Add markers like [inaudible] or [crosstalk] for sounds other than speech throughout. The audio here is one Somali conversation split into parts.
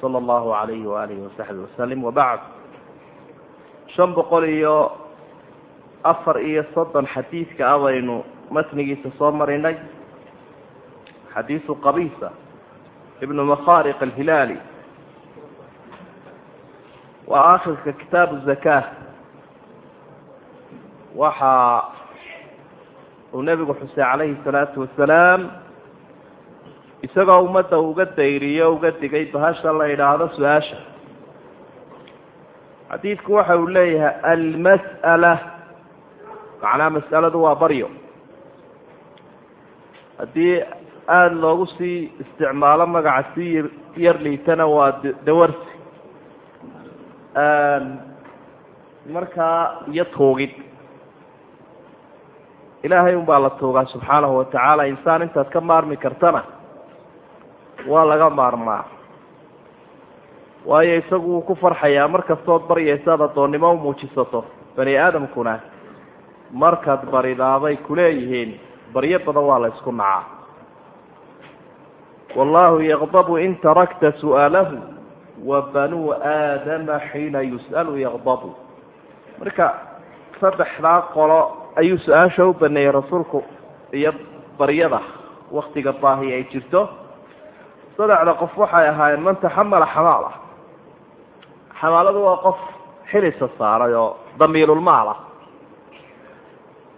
sala allahu عليه waalihi wasaxbi wasalim wabacd shan boqol iyo afar iyo soddon xadiidka ah baynu matnigiisa soo marinay. Xadiisu qabiisa ibnu makhaariq alhilaali waa akhirka kitaabu zakaa waxa uu nebigu xusay calayhi salaatu wasalaam isagoo ummadda uga dayriyo uga digay bahasha la yidhaahdo su'aasha. Xadiidku waxa uu leeyahay almas'ala macnaha mas'aladu waa baryo. Haddii aada loogu sii isticmaalo magaca sii yar liitana waa dawarsi. Markaa iyo tuugid ilaahay un baa la tuugaa subxaanahu watacaala insaan intaad ka maarmi kartana waa laga maarmaa. Waayo isagu wuu ku farxayaa. Mar kastood baryaysaad addoonnimo u muujisato bani aadamkuna markaad baridaabay kuleeyihiin baryo badan waa la ysku nacaa. Wallaahu yaqdabu in tarakta su'aalahu wa banuu aadama xiina yus'alu yaqdabu. Marka saddexdaa qolo ayuu su'aasha u baneeyey rasuulku iyo baryada waktiga baahi ay jirto saddexda qof waxay ahaayeen man taxamala xamaala. Xamaaladu waa qof xilisa saaray oo damiilulmaal ah.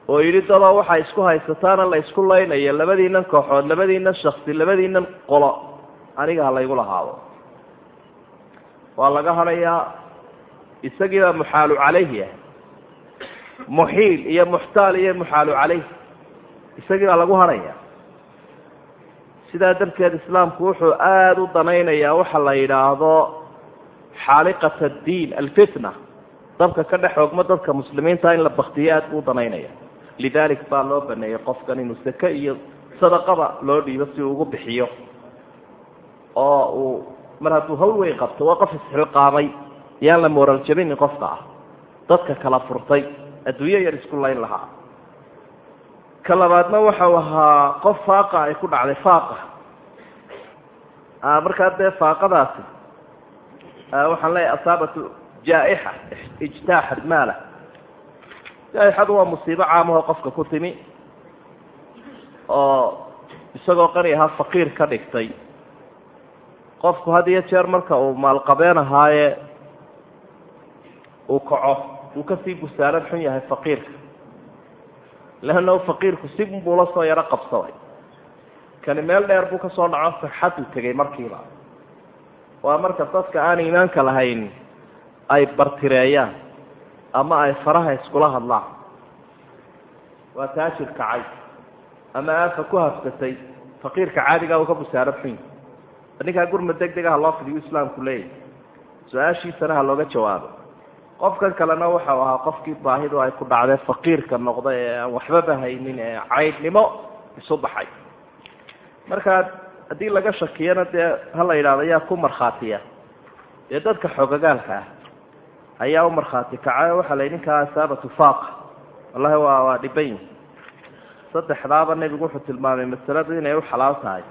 Oo yidhi dadoo waxay isku haysataana la isku laynayo labadiinan kooxood labadiinan shaksi labadiinan qolo aniga laygu lahaado. Waa laga hadhayaa isagiibaa muxaalu calayhi ah. Muxiil iyo muxtaal iyo muxaalu calayh isagii baa lagu hadhaya sidaa darteed islaamku wuxuu aada u danaynayaa waxa la yidhaahdo xaaliqat addiin alfitna. Dabka ka dhex ogmo dadka muslimiinta in la baktiyo aada buu danaynaya. Lidalik baa loo baneeyey qofkan inuu sake iyo sadaqaba loo dhiibo si uu ugu bixiyo. Oo uu mar hadduu hawl weyn qabto waa qof isxilqaamay yaan la mooral jabinin qofka ah. Dadka kala furtay adduunyo yar isku layn lahaa ka labaadna waxau ahaa qof faaqa ay ku dhacday faaqa. Markaa dee faaqadaasi waxaan leeyahay asaabatu jaa-ixa ijtaaxad maala. Jaa-ixadu waa musiibo caamahoo qofka ku timi oo isagoo qani ahaa faqiir ka dhigtay. Qofku had iyo jeer marka uu maalqabeen ahaaye uu kaco uu ka sii busaaran xun yahay faqiirka leanna faqiirku si buu soo yaro qabsaday kani meel dheer buu ka soo dhaco farxaduu tegay markiiba waa marka dadka aan iimaanka lahayn ay bartireeyaan ama ay faraha iskula hadlaan waa taajir kacay ama aafa ku hafsatay faqiirka caadigaa uu ka busaaro xun ninkaa gurma deg deg ah loo fidiyu islaamku leeyahy su'aashiisana ha looga jawaabo qofkan kalena waxau ahaa qofkii baahidu ay ku dhacdee faqiirka noqda ee aan waxbaba haynin ee caydhnimo isu baxay. Markaa haddii laga shakiyana dee ha la yidhahdo yaa ku markhaatiya. Dee dadka xogagaalka ah ayaa u markhaati kacay. Oo waxaa la ninkaa asaabatu faaqa wallahi waa waa dhiban saddexdaaba nebigu wuxuu tilmaamay masaladu inay u xalaal tahay.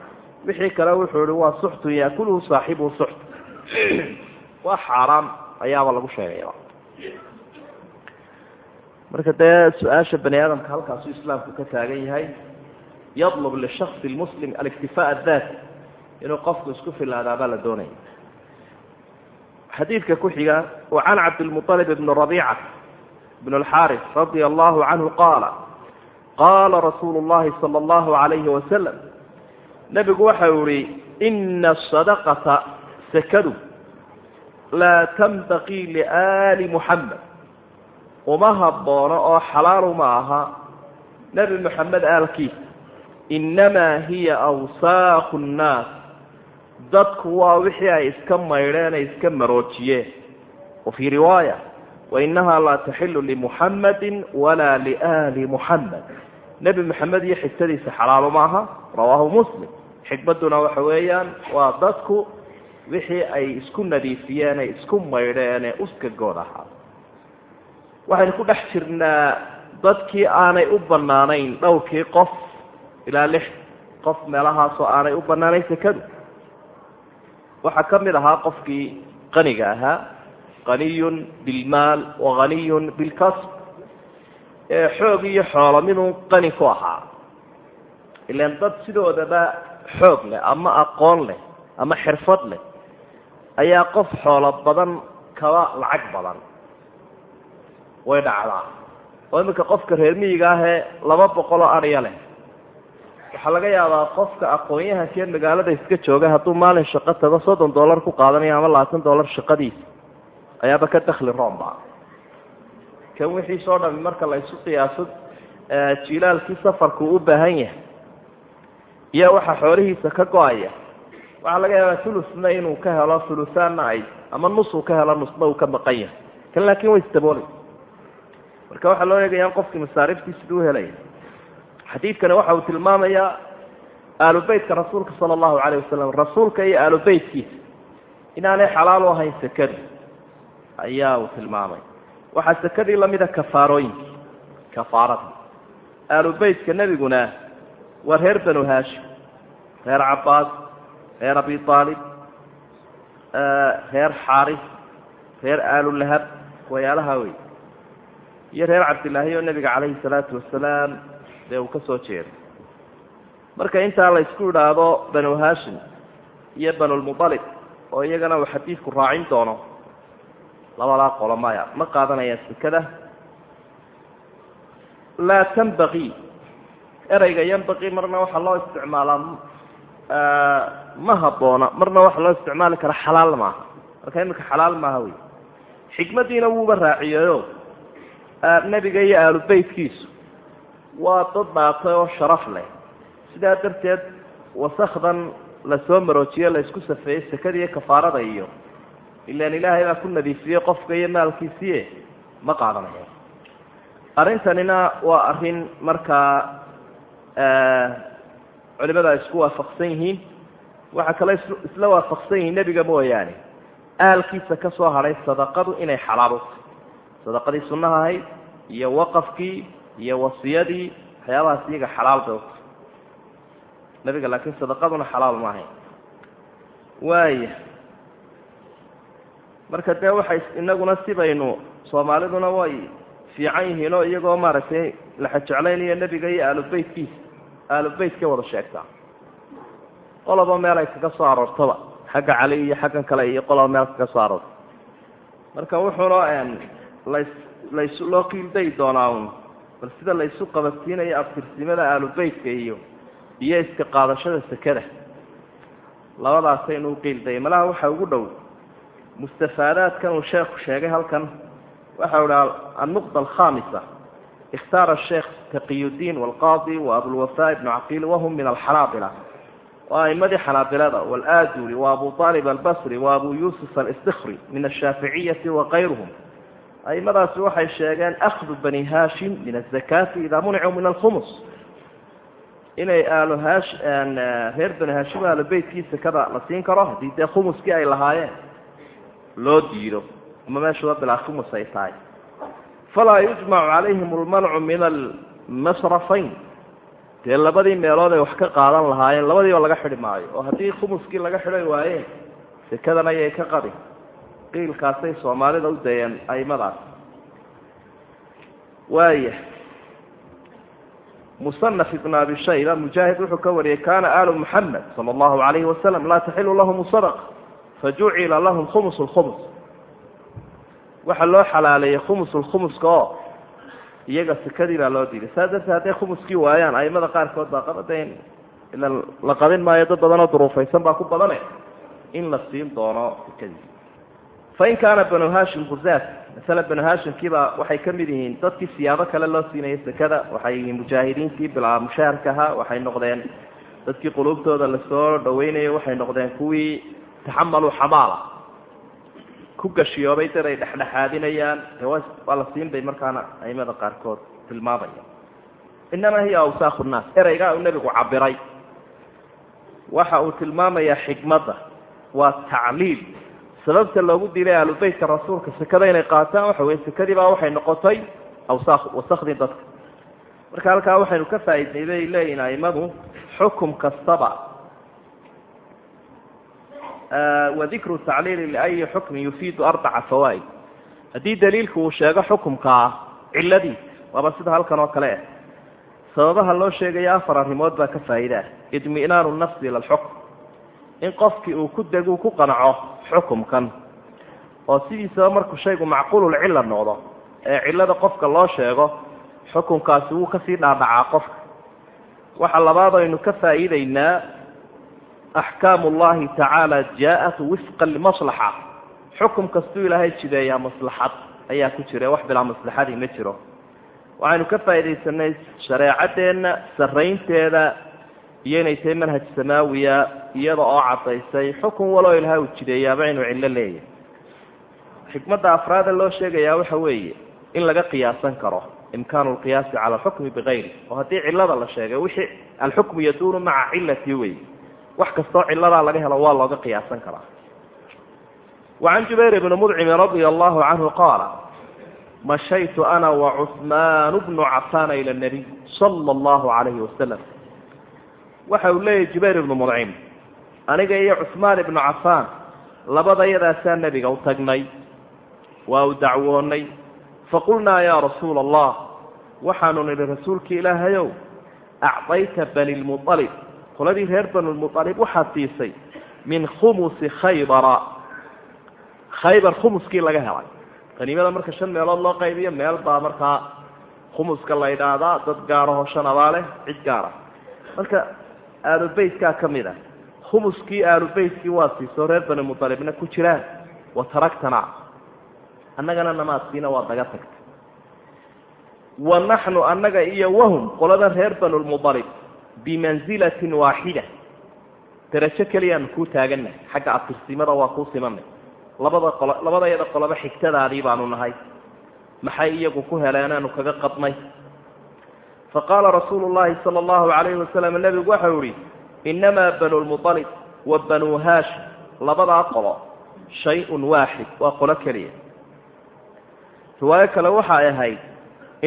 Wixii kale wuxuu ihi waa suxtun yaakuluhu saaxibuhu suxt. [clears throat] Waa xaaraan ayaaba lagu sheegaya marka dee su'aasha bani aadamka halkaasuu islaamku ka taagan yahay yadlub lishaksi lmuslim aliktifaa adati inuu qofku isku filaadaabaa la doonaya. Xadiidka ku xiga wa can cabdilmuطalib bni rabiica bn اlxaaris radia allahu canhu qaala qaala rasuulu llahi sala allahu alayhi wasalam nebigu waxa uu ihi ina asadaqata sakadu laa tanbaqii liaali muxamed uma haboono oo xalaal uma aha nebi moxamed aalkiisa innamaa hiya awsaaqu nnaas dadku waa wixii ay iska maydheen ay iska maroojiyeen wafii riwaaya wainahaa laa taxilu limuxamadin walaa liali muxamed nebi maxamed iyo xigtadiisa xalaalo maaha rawaahu muslim xikmadduna waxa weeyaan waa dadku wixii ay isku nadiifiyeen ay isku maydheen ee uskagood ahaa. Waxaynu ku dhex jirnaa dadkii aanay u banaanayn dhowrkii qof ilaa lix qof meelahaasoo aanay u banaanayn sekadu. Waxaa ka mid ahaa qofkii qaniga ahaa qaniyun bilmaal wa haniyun bilkasb ee xoog iyo xoolo midun qani ku ahaa. Ilan dad sidoodaba xoog leh ama aqoon leh ama xirfad leh ayaa qof xoolo badan kaba lacag badan. Way dhacdaa. Oo iminka qofka reer miyiga ahee laba boqol oo adhiya leh. Waxaa laga yaabaa qofka aqoon-yahankee magaalada iska jooga hadduu maalin shaqo tago soddon dollar ku qaadanayo ama labaatan dollar shaqadiisa ayaaba ka dakli roomba kan wixii soo dhami marka la isu qiyaaso jilaalkii safarku u baahan yahay iyo waxaa xoolihiisa ka go'aya waxaa laga yaabaa thulusna inuu ka helo thulusaanna ay ama nus uu ka helo nusna uu ka maqan yahay. Kan laakiin way isdaboolay marka waxaa loo eegaya in qofkii masaariftii siduu helaya xadiidkani waxa uu tilmaamayaa aalu beytka rasuulka sala allahu calayh wasalam rasuulka iyo aalu beytkiisa inaanay xalaal u ahayn sekadu ayaa uu tilmaamay. Waxaa sekadii lamida kafaarooyinkii kafaaradii aalu beytka nebiguna waa reer banu haashim. Reer cabaas reer abi aalib reer xaaris reer aalulahab wayaalaha wey iyo reer cabdilaahi oo nebiga calayhi salaatu wasalaam dee uu ka soo jeeday. Marka intaa la isku idhaahdo banu hashim iyo banulmualib oo iyagana uu xadiidku raacin doono labadaa qolo maya. Ma qaadanayaan sekada laa tanbaqii ereyga yanbaqii marna waxaa loo isticmaalaa ma habboona marna waxaa loo isticmaali karaa xalaal maaha. Marka iminka xalaal maaha wey xikmaddiina wuuba raaciyeyo nebiga iyo aalu beytkiisu waa dad dhaatay oo sharaf leh. Sidaa darteed wasakdan la soo maroojiye la isku safeeyey sekada iyo kafaarada iyo ilaan ilaahay baa ku nadiifiyey qofka iyo maalkiisiie ma qaadanayo arrintanina waa arrin markaa culimada ay isku waafaqsan yihiin waxaa kale isla waafaqsan yihiin nebiga mooyaane. Aalkiisa ka soo hadhay sadaqadu inay xalaalo. Sadaqadii sunnaha ahayd iyo waqafkii iyo wasiyadii waxyaabahaas iyaga xalaal bay uta nebiga laakiin sadaqaduna xalaal ma ahayn. Waaya marka dee waxay inaguna sibaynu soomaaliduna way fiican yihiin oo iyagoo maaragtay laxajeclaynayo nebiga iyo aalubeytkiisa aalubeytkay wada sheegtaa qoloba meel ay kaga soo aroortaba xagga cali iyo xaggan kale iyo qoloba meel kaga soo aroorta marka wuxuuna las lays loo qiilday doonaa un bal sida laysu qabadsiinayo abtirsimada aalubeytka iyo iyo iska qaadashada sekada. Labadaasaynu u qiildayay malaha waxa ugu dhow mustafaadaadkan uu sheekhu sheegay halkan. Waxa u dhaha annuqda alkhamisa ikhtaara asheekh taqiyudiin walqaadi wa abulwafa ibnu caqiil wahum min alxanaabila waa aimadii xanaabilada walaaduli wa abu aalib albasri wa abu yuusuf alistikri min ashaaficiyati wa kayruhum aimadaasi waxay sheegeen akhdu bani hashim min azakaati idaa municuu min alkhumus inay aalo hash reer bani hashim aalo beytkii sekada la siin karo haddii dee khumuskii ay lahaayeen loo diido ama meeshuba bilaa khumus ay tahay falaa yujmacu calayhim almancu min almasrafayn dee labadii meelood ay wax ka qaadan lahaayeen labadiiba laga xidhi maayo. Oo haddii khumuskii laga xidhay waayeen sekadan ayay ka qadi. Qiilkaasay soomaalida u dayeen aimadaas waaya musanaf ibn abi shayba mujaahid wuxuu ka wariyey kana alu muxamed sala allahu alayhi wasalam laa taxilu lahum sadaqa fajucila lahum khumus. Lkhumus waxaa loo xalaaleeyey khumus lkhumuska oo iyaga sekadii baa loo diiday. Saa darteed hadday khumuskii waayaan aimada qaarkood baa qabadayn ila la qabin maayo dad badanoo duruufaysan baa ku badane in la siin doono sekadii fain kaana banu hashim khuzaat masala banu hashimkiiba waxay ka mid yihiin dadkii siyaabo kale loo siinayay sekada waxay yihiin mujaahidiintii bilaa mushaharka ahaa waxay noqdeen dadkii quluubtooda la soo dhaweynayo waxay noqdeen kuwii taxamaluu xamaala ku gashiyoobay dad ay dhexdhexaadinayaan. Waa la siin bay markaana aimada qaarkood tilmaamaya. Inamaa hiya awsaakhu nnaas. Ereygaa uu nebigu cabiray waxa uu tilmaamayaa xikmadda waa tacliil. Sababta loogu dilay ahlubeytka rasuulka sekada inay qaataan waxa weye sekadii baa waxay noqotay awsaaq wasakdii dadka. Marka halkaa waxaynu ka faa'iidnay bay leeyihiin aimadu xukum kastaba wadikru tacliili liayi xukmin yufiidu arbaca fawaa'id haddii daliilku uu sheego xukumkaa ciladiisa waaba sida halkan oo kale ah sababaha loo sheegaya afar arrimood baa ka faa'iida ah idminaanu nafsi ila alxukm in qofkii uu ku degu ku qanco xukumkan oo sidiisaba markuu shaygu macquululcilla noqdo ee cillada qofka loo sheego xukunkaasi wuu ka sii dhaadhacaa qofka waxa labaad aynu ka faa'iideynaa axkaamu llahi tacaala jaa-at wifqa limaslaxa. Xukum kastuu ilaahay jideeyaa maslaxad ayaa ku jira wax bilaa maslaxadii ma jiro. Waxaynu ka faa'iidaysanay shareecadeenna sarraynteeda iyo inay tahay manhaj samaawiya iyada oo caddaysay xukun waloo ilahay uu jideeyaaba inuu cillo leeyahay. Xikmadda afraada loo sheegayaa waxa weeye in laga qiyaasan karo imkaanu lqiyaasi cala alxukmi bigayri oo haddii cillada la sheegay wixii alxukmu yaduunu maca cilati wey wax kastoo cilladaa laga helo waa looga qiyaasan karaa. Wacan jubayr bni mudcimin radia allahu canhu qaala mashaytu ana wacuhmaanu bnu cafaana ila nabiy sala allahu calayhi wasalam waxa uu leeyahy jubayr ibnu mudcim aniga iyo cuhmaan ibnu cafaan labada yadaasaa nebiga u tagnay waa u dacwoonnay. Faqulnaa yaa rasuula allah waxaanu nidhi rasuulkii ilaahayow acdayta bani lmualib qoladii reer banulmualib waxaad siisay min khumusi khaybara. Khaybar khumuskii laga helay. Qaniimada marka shan meelood loo qaybiyo meel baa markaa khumuska la ydhaahdaa dad gaarahoo shan abaa cid gaara marka aalubeytkaa ka mid ah. Khumuskii aalubeytkii waa siisoo reer bani mualibna ku jiraan. Wa taragtana annagana namaadkiina waa daga tagtay. Wa naxnu annaga iyo wahum qolada reer banulmualib bimanzilatin waaxida darajo keliyaanu kuu taagannahay xagga abtirsimada waa kuu simanay labada qolo labada yada qoloba xigtadaadii baanu nahay maxay iyagu ku heleenaanu kaga qadnay faqaala rasuulu llahi sala allahu calayhi wasalam nebigu waxau ihi innamaa banu lmualib wa banuu haashim labadaa qolo shay-un waaxid waa qolo keliya riwaayo kale waxa ay ahayd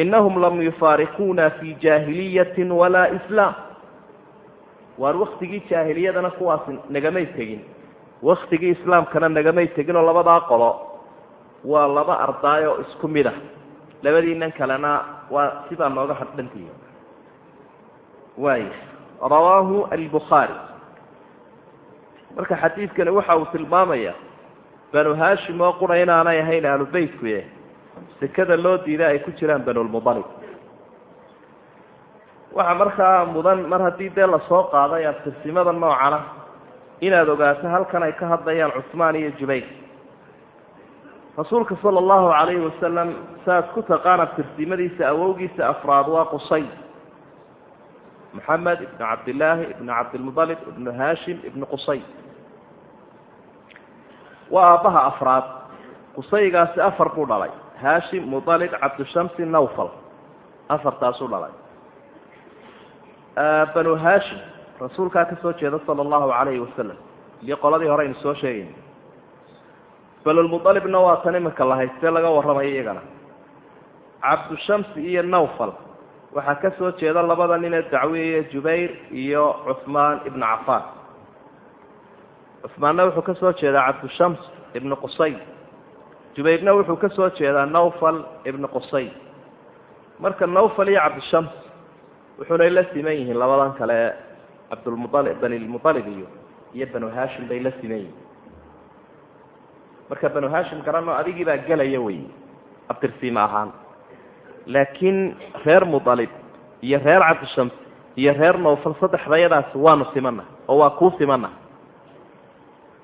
innahum lam yufaariquuna fii jaahiliyatin walaa islaam waar waktigii jaahiliyadana kuwaasi nagamay tegin. Waktigii islaamkana nagamay tegin oo labadaa qolo waa laba ardaayoo isku mid ah. Labadiinan kalena waa sidaa nooga hadhantihi waaya rawaahu albukhaari marka xadiidkani waxa uu tilmaamaya banu haashim oo qura inaanay ahayn aalubeytkuye sekada loo diida ay ku jiraan banulmualib waxaa markaa mudan mar haddii dee la soo qaaday abtirsimada noocana inaad ogaato halkan ay ka hadlayaan cusmaan iyo jubayr. Rasuulka sala allahu calayhi wasalam saaad ku taqaan abtirsimadiisa awowgiisa afraad waa qusay. Maxamed ibnu cabdillaahi ibnu cabdilmualib ibnu haashim ibnu qusay. Waa aabbaha afraad. Qusaygaasi afar buu dhalay. Haashim mualib cabdishamsi nawfal. Afartaasuu dhalay banu haashim rasuulkaa ka soo jeeda sala allahu calayhi wasalam iyo qoladii hore aynu soo sheegayna banulmualibna waa tan iminka la haystee laga warramayo iyagana. Cabdushamsi iyo nawfal waxaa ka soo jeeda labada ninee dacwiye jubayr iyo cuhmaan ibnu cafaan. Cuhmaanna wuxuu ka soo jeedaa cabdushams ibnu qusay. Jubayrna wuxuu ka soo jeedaa nawfal ibnu qusay. Marka nawfal iyo cabdishams wuxuunay la siman yihiin labadan kale ee cabdulmualib banilmualib iyo iyo banu haashim bay la siman yihiin. Marka banu haashim garano adigii baa gelaya wey abtirsiima ahaan. Laakiin reer mualib iyo reer cabdishams iyo reer nawfal saddexdayadaasi waanu simana oo waa kuu simana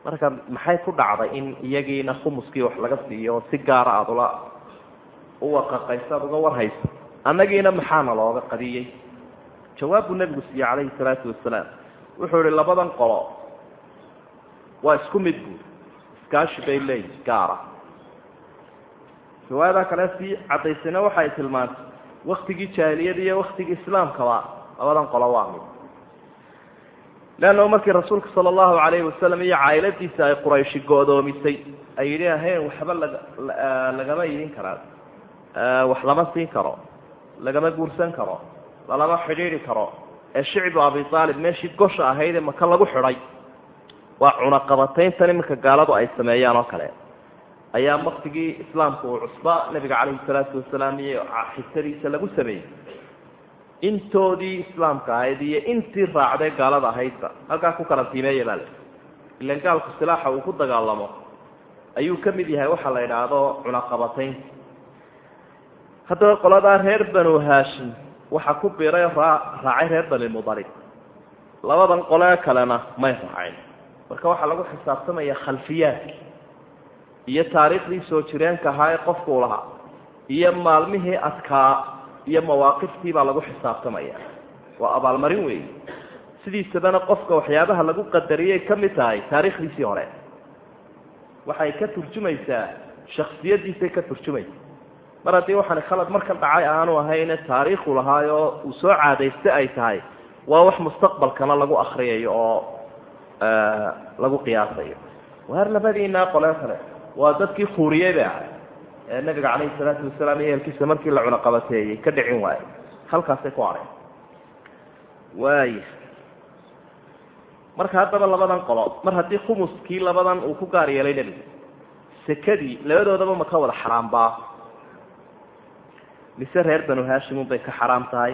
marka maxay ku dhacday in iyagiina khumuskii wax laga siiyo oo si gaara aada ula uwaqaqayso aada uga warhayso annagiina maxaana looga qadiyey jawaab buu nebigu siiyey calayhi salaatu wasalaam. Wuxuu ihi labadan qolo. Waa isku mid buuri iskaashi bay leeyihiin gaara. Riwaayada kale sii caddaysayna waxay tilmaantay waktigii jaahiliyada iyo waktigii islaamkaba labadan qolo waa mid. Leanna markii rasuulka sala allahu calayhi wasalam iyo caa'iladiisa ay qurayshi go'doomisay ay yidhi ahayn waxba laga lagama iidin karaa wax lama siin karo lagama guursan karo lalama xidhiidhi karo. Ee shicbu abi aalib meeshii gosha ahayd ee maka lagu xidhay. Waa cunaqabatayntan iminka gaaladu ay sameeyaan oo kale. Ayaa waktigii islaamka uu cusba nabiga calayhi salaatu wasalaam iyo xigtadiisa lagu sameeyey. Intoodii islaamka ahayd iyo intii raacday gaalada ahaydba halkaa ku kala tiimeeya baa le ilan gaalku silaaxa uu ku dagaalamo ayuu ka mid yahay waxaa la idhaahdo cunaqabataynta haddaba qoladaa reer banu haashim waxaa ku biiray raacay reer bani mudalib labadan qolee kalena may raacin marka waxaa lagu xisaabtamaya khalfiyaadki iyo taariikhdii soo jireenka ahaa ee qofkuu lahaa iyo maalmihii adkaa iyo mawaaqiftii baa lagu xisaabtamaya. Waa abaalmarin weeye sidiisabana qofka waxyaabaha lagu qadariyay ka mid tahay taariikhdiisii hore. Waxay ka turjumaysaa shaksiyadiisay ka turjumaysa mar haddii waxaani khalad markan dhacay aanu ahayne taariikhu lahaayoo uu soo caadaystay ay tahay waa wax mustaqbalkana lagu akriyayo oo lagu qiyaasayo waar labadiinaa qole kale waa dadkii khuuriyey bay ahay. Ee nabiga calayhi salaatu wasalaam iyo ehelkiisa markii la cunaqabateeyey ka dhicin waayo halkaasay ku areen. Waaya marka haddaba labadan qolo mar haddii khumuskii labadan uu ku gaar yeelay nebiga sekadii labadoodaba ma ka wada xaraambaa mise reer banu haashimun bay ka xaraam tahay.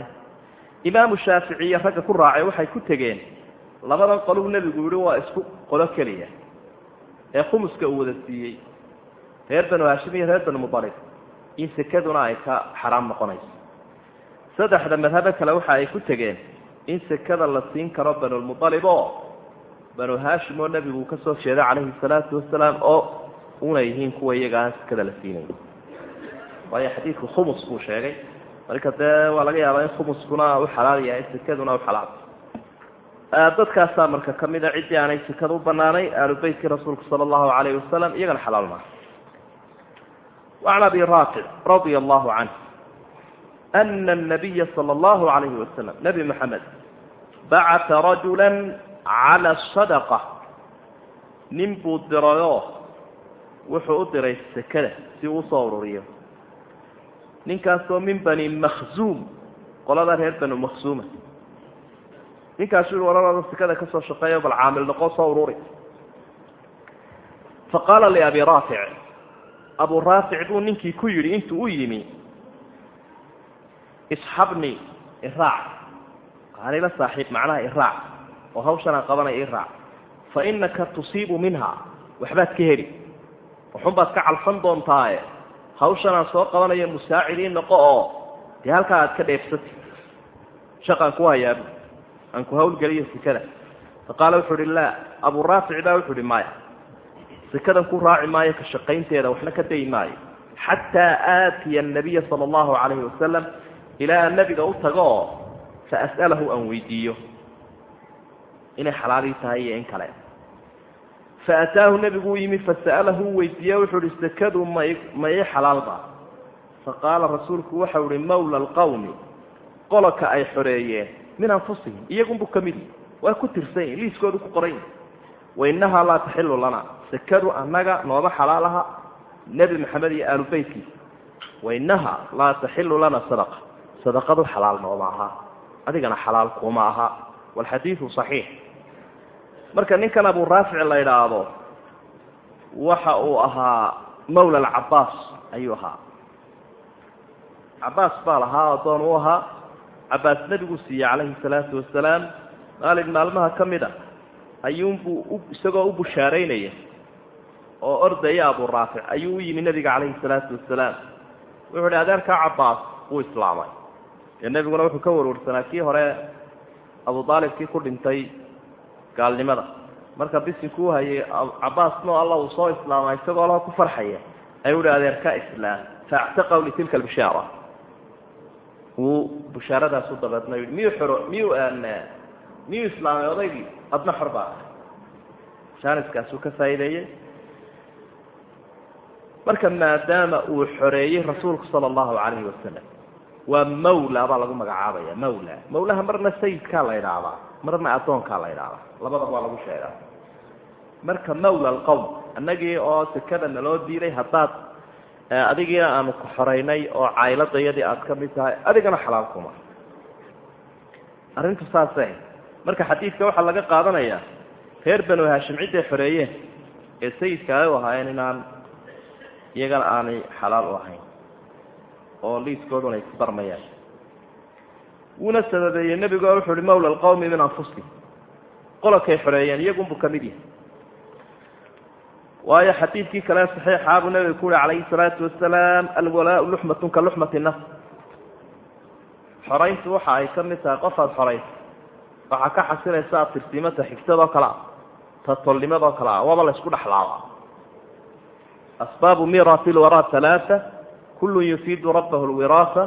Imaamu shaafici iyo ragga ku raacay waxay ku tegeen labadan qoluu nebigu yihi waa isku qolo keliya ee khumuska uu wada siiyey. Reer banu haashim iyo reer banu mudalib in sekaduna ay ka xaraam noqonayso. Saddexda madhabo kale waxa ay ku tegeen in sekada la siin karo banulmudalib oo banu haashim oo nebigu uu ka soo jeeday calayhi salaatu wasalaam oo una yihiin kuwa iyaga aan sekada la siinayn waayo xadiidku khumus buu sheegay. Marka dee waa laga yaabaa in khumuskuna u xalaal yahay sekaduna u xalaal. Dadkaasaa marka ka mid a ciddii aanay sekada u banaanay aalu beytkii rasuulka sala allahu calayhi wasalam iyagana xalaal maaha wacan abi raafic radia allahu canh ana anabiya sala allahu calayhi wasalam nebi maxamed bacata rajula cala sadaqa. Nin buu dirayoo wuxuu u diray sekada si uu u soo ururiyo ninkaasoo min bani makhzuum qolada reer banu makhzuuma ninkaasu ui walalaada sekada ka soo shaqeeyo bal caamil noqo soo ururi fa qaala liabi raafic abu raafic buu ninkii ku yidhi intuu u yimi isxabni iraac. Anila saaxiib macnaha iraac. Oo hawshan aan qabanaya iraac. Fa inaka tusiibu minha. Waxbaad ka heli. Waxunbaad ka calfan doontaaye hawshan aan soo qabanayo musaacidiin noqo oo dee halkaa aad ka dheefsati shaqaan ku hayaabu aan ku hawlgeliyo sekada fa qaala wuxuu uhi laa abu raafic baa wuxuu uhi maya sekadan ku raaci maayo ka shaqaynteeda waxna ka dayi maayo. Xataa aatiya anabiya sala allahu calayhi wasalam ilaa aan nabiga u tago oo fa as'alahu aan weydiiyo. Inay xalaalii tahay iyo in kale fa ataahu nebigu u yimi fasa'alahu u weydiiye wuxuu uhi sekadu may ma ii xalaalba fa qaala rasuulku waxau uhi mawla alqawmi qolaka ay xoreeyeen min anfusihim iyagunbu ka mid waa ku tirsan yihiin liiskoodu ku qoran yihi wainahaa laa taxilu lana. Sekadu annaga nooma xalaal aha nebi maxamed iyo aalu beytkiisa wainaha laa taxilu lana sadaqa. Sadaqadu xalaal nooma aha. Adigana xalaal kuma aha. Walxadiidu saxiix marka ninkan abu raafic la idhaahdo waxa uu ahaa mawla alcabaas ayuu ahaa. Cabaas baa lahaa addoon u ahaa. Cabaas nebiguu siiyey calayhi salaatu wasalaam maalin maalmaha ka mid a ayuunbuu isagoo u bushaaraynaya oo ordaya abu raafic ayuu u yimi nebiga calayhi salaatu wasalaam wuxuu hi adeerkaa cabaas wuu islaamay. Dee nebiguna wuxuu ka warwarsanaa kii hore abu aalibkii ku dhintay gaalnimada. Marka bisinkuu hayay cabaasno alla uu soo islaama isagoo laha ku farxaya ayuu hi adeerkaa islaam. Faactaqaw litilka albishaara wuu bushaaradaas u dabeedna yidhi miyuu xoro miyuu miyuu islaamay odaygii? Adna xor baa jaaniskaasuu ka faa'iideeyey marka maadaama uu xoreeyey rasuulku sala allahu calayhi wasalam waa mawla baa lagu magacaabaya mawla mawlaha marna sayidkaa la idhaahdaa marna addoonkaa la idhaahdaa labadaba waa lagu sheegaa. Marka mawla alqowm annagii oo sekada naloo diiday haddaad adigiina aanu ku xoreynay oo cayladayadii aad ka mid tahay adigana xalaal kuma. Arrintu saasay. Marka xadiidka waxaa laga qaadanayaa reer banu haashim cidday xoreeyeen ee sayidka ay u ahaayeen inaan iyagana aanay xalaal u ahayn oo liiskooduna ay ku darmayaan. Wuuna sababeeyey nebigu oo wuxu uhi mawla alqawmi min anfusihim qololkay xoreeyeen iyagunbuu ka mid yahay. Waayo xadiidkii kale saxiixaa buu nebiga ku uhi calayhi salaatu wasalaam alwalaau luxmatun ka luxmati nafs. Xorayntu waxa ay ka mid tahay qofaad xoraysa waxaa ka xasilaysa abtirsiimata xigtadoo kale ah tatolnimadoo kale ah waaba la ysku dhexlaaba asbaabu mirati lwaraa halaaa kullu yufiidu rabbahu lwiraasa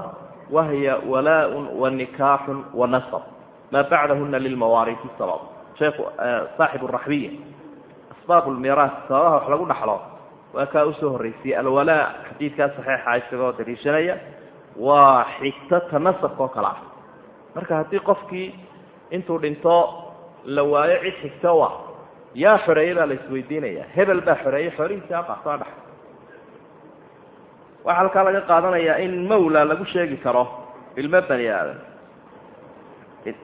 wahiya walaaء wanikaaxu wanasab maa bacdahuna lilmawaariisi sabab sheekhu saaxibu raxbiya asbaab lmiraas sababaha wax lagu dhaxlo waa kaa u soo horreysiyey alwalaa xadiidkaa saxiixa isagoo daliishanaya waa xigtata nasabka oo kale ah. Marka haddii qofkii intuu dhinto la waayo cid xigto u ah yaa xoreeyey baa la isweydiinaya hebel baa xoreeyey xoolihiisa aqasoo dhex waxaa halkaa laga qaadanayaa in mawla lagu sheegi karo ilmo bani aadam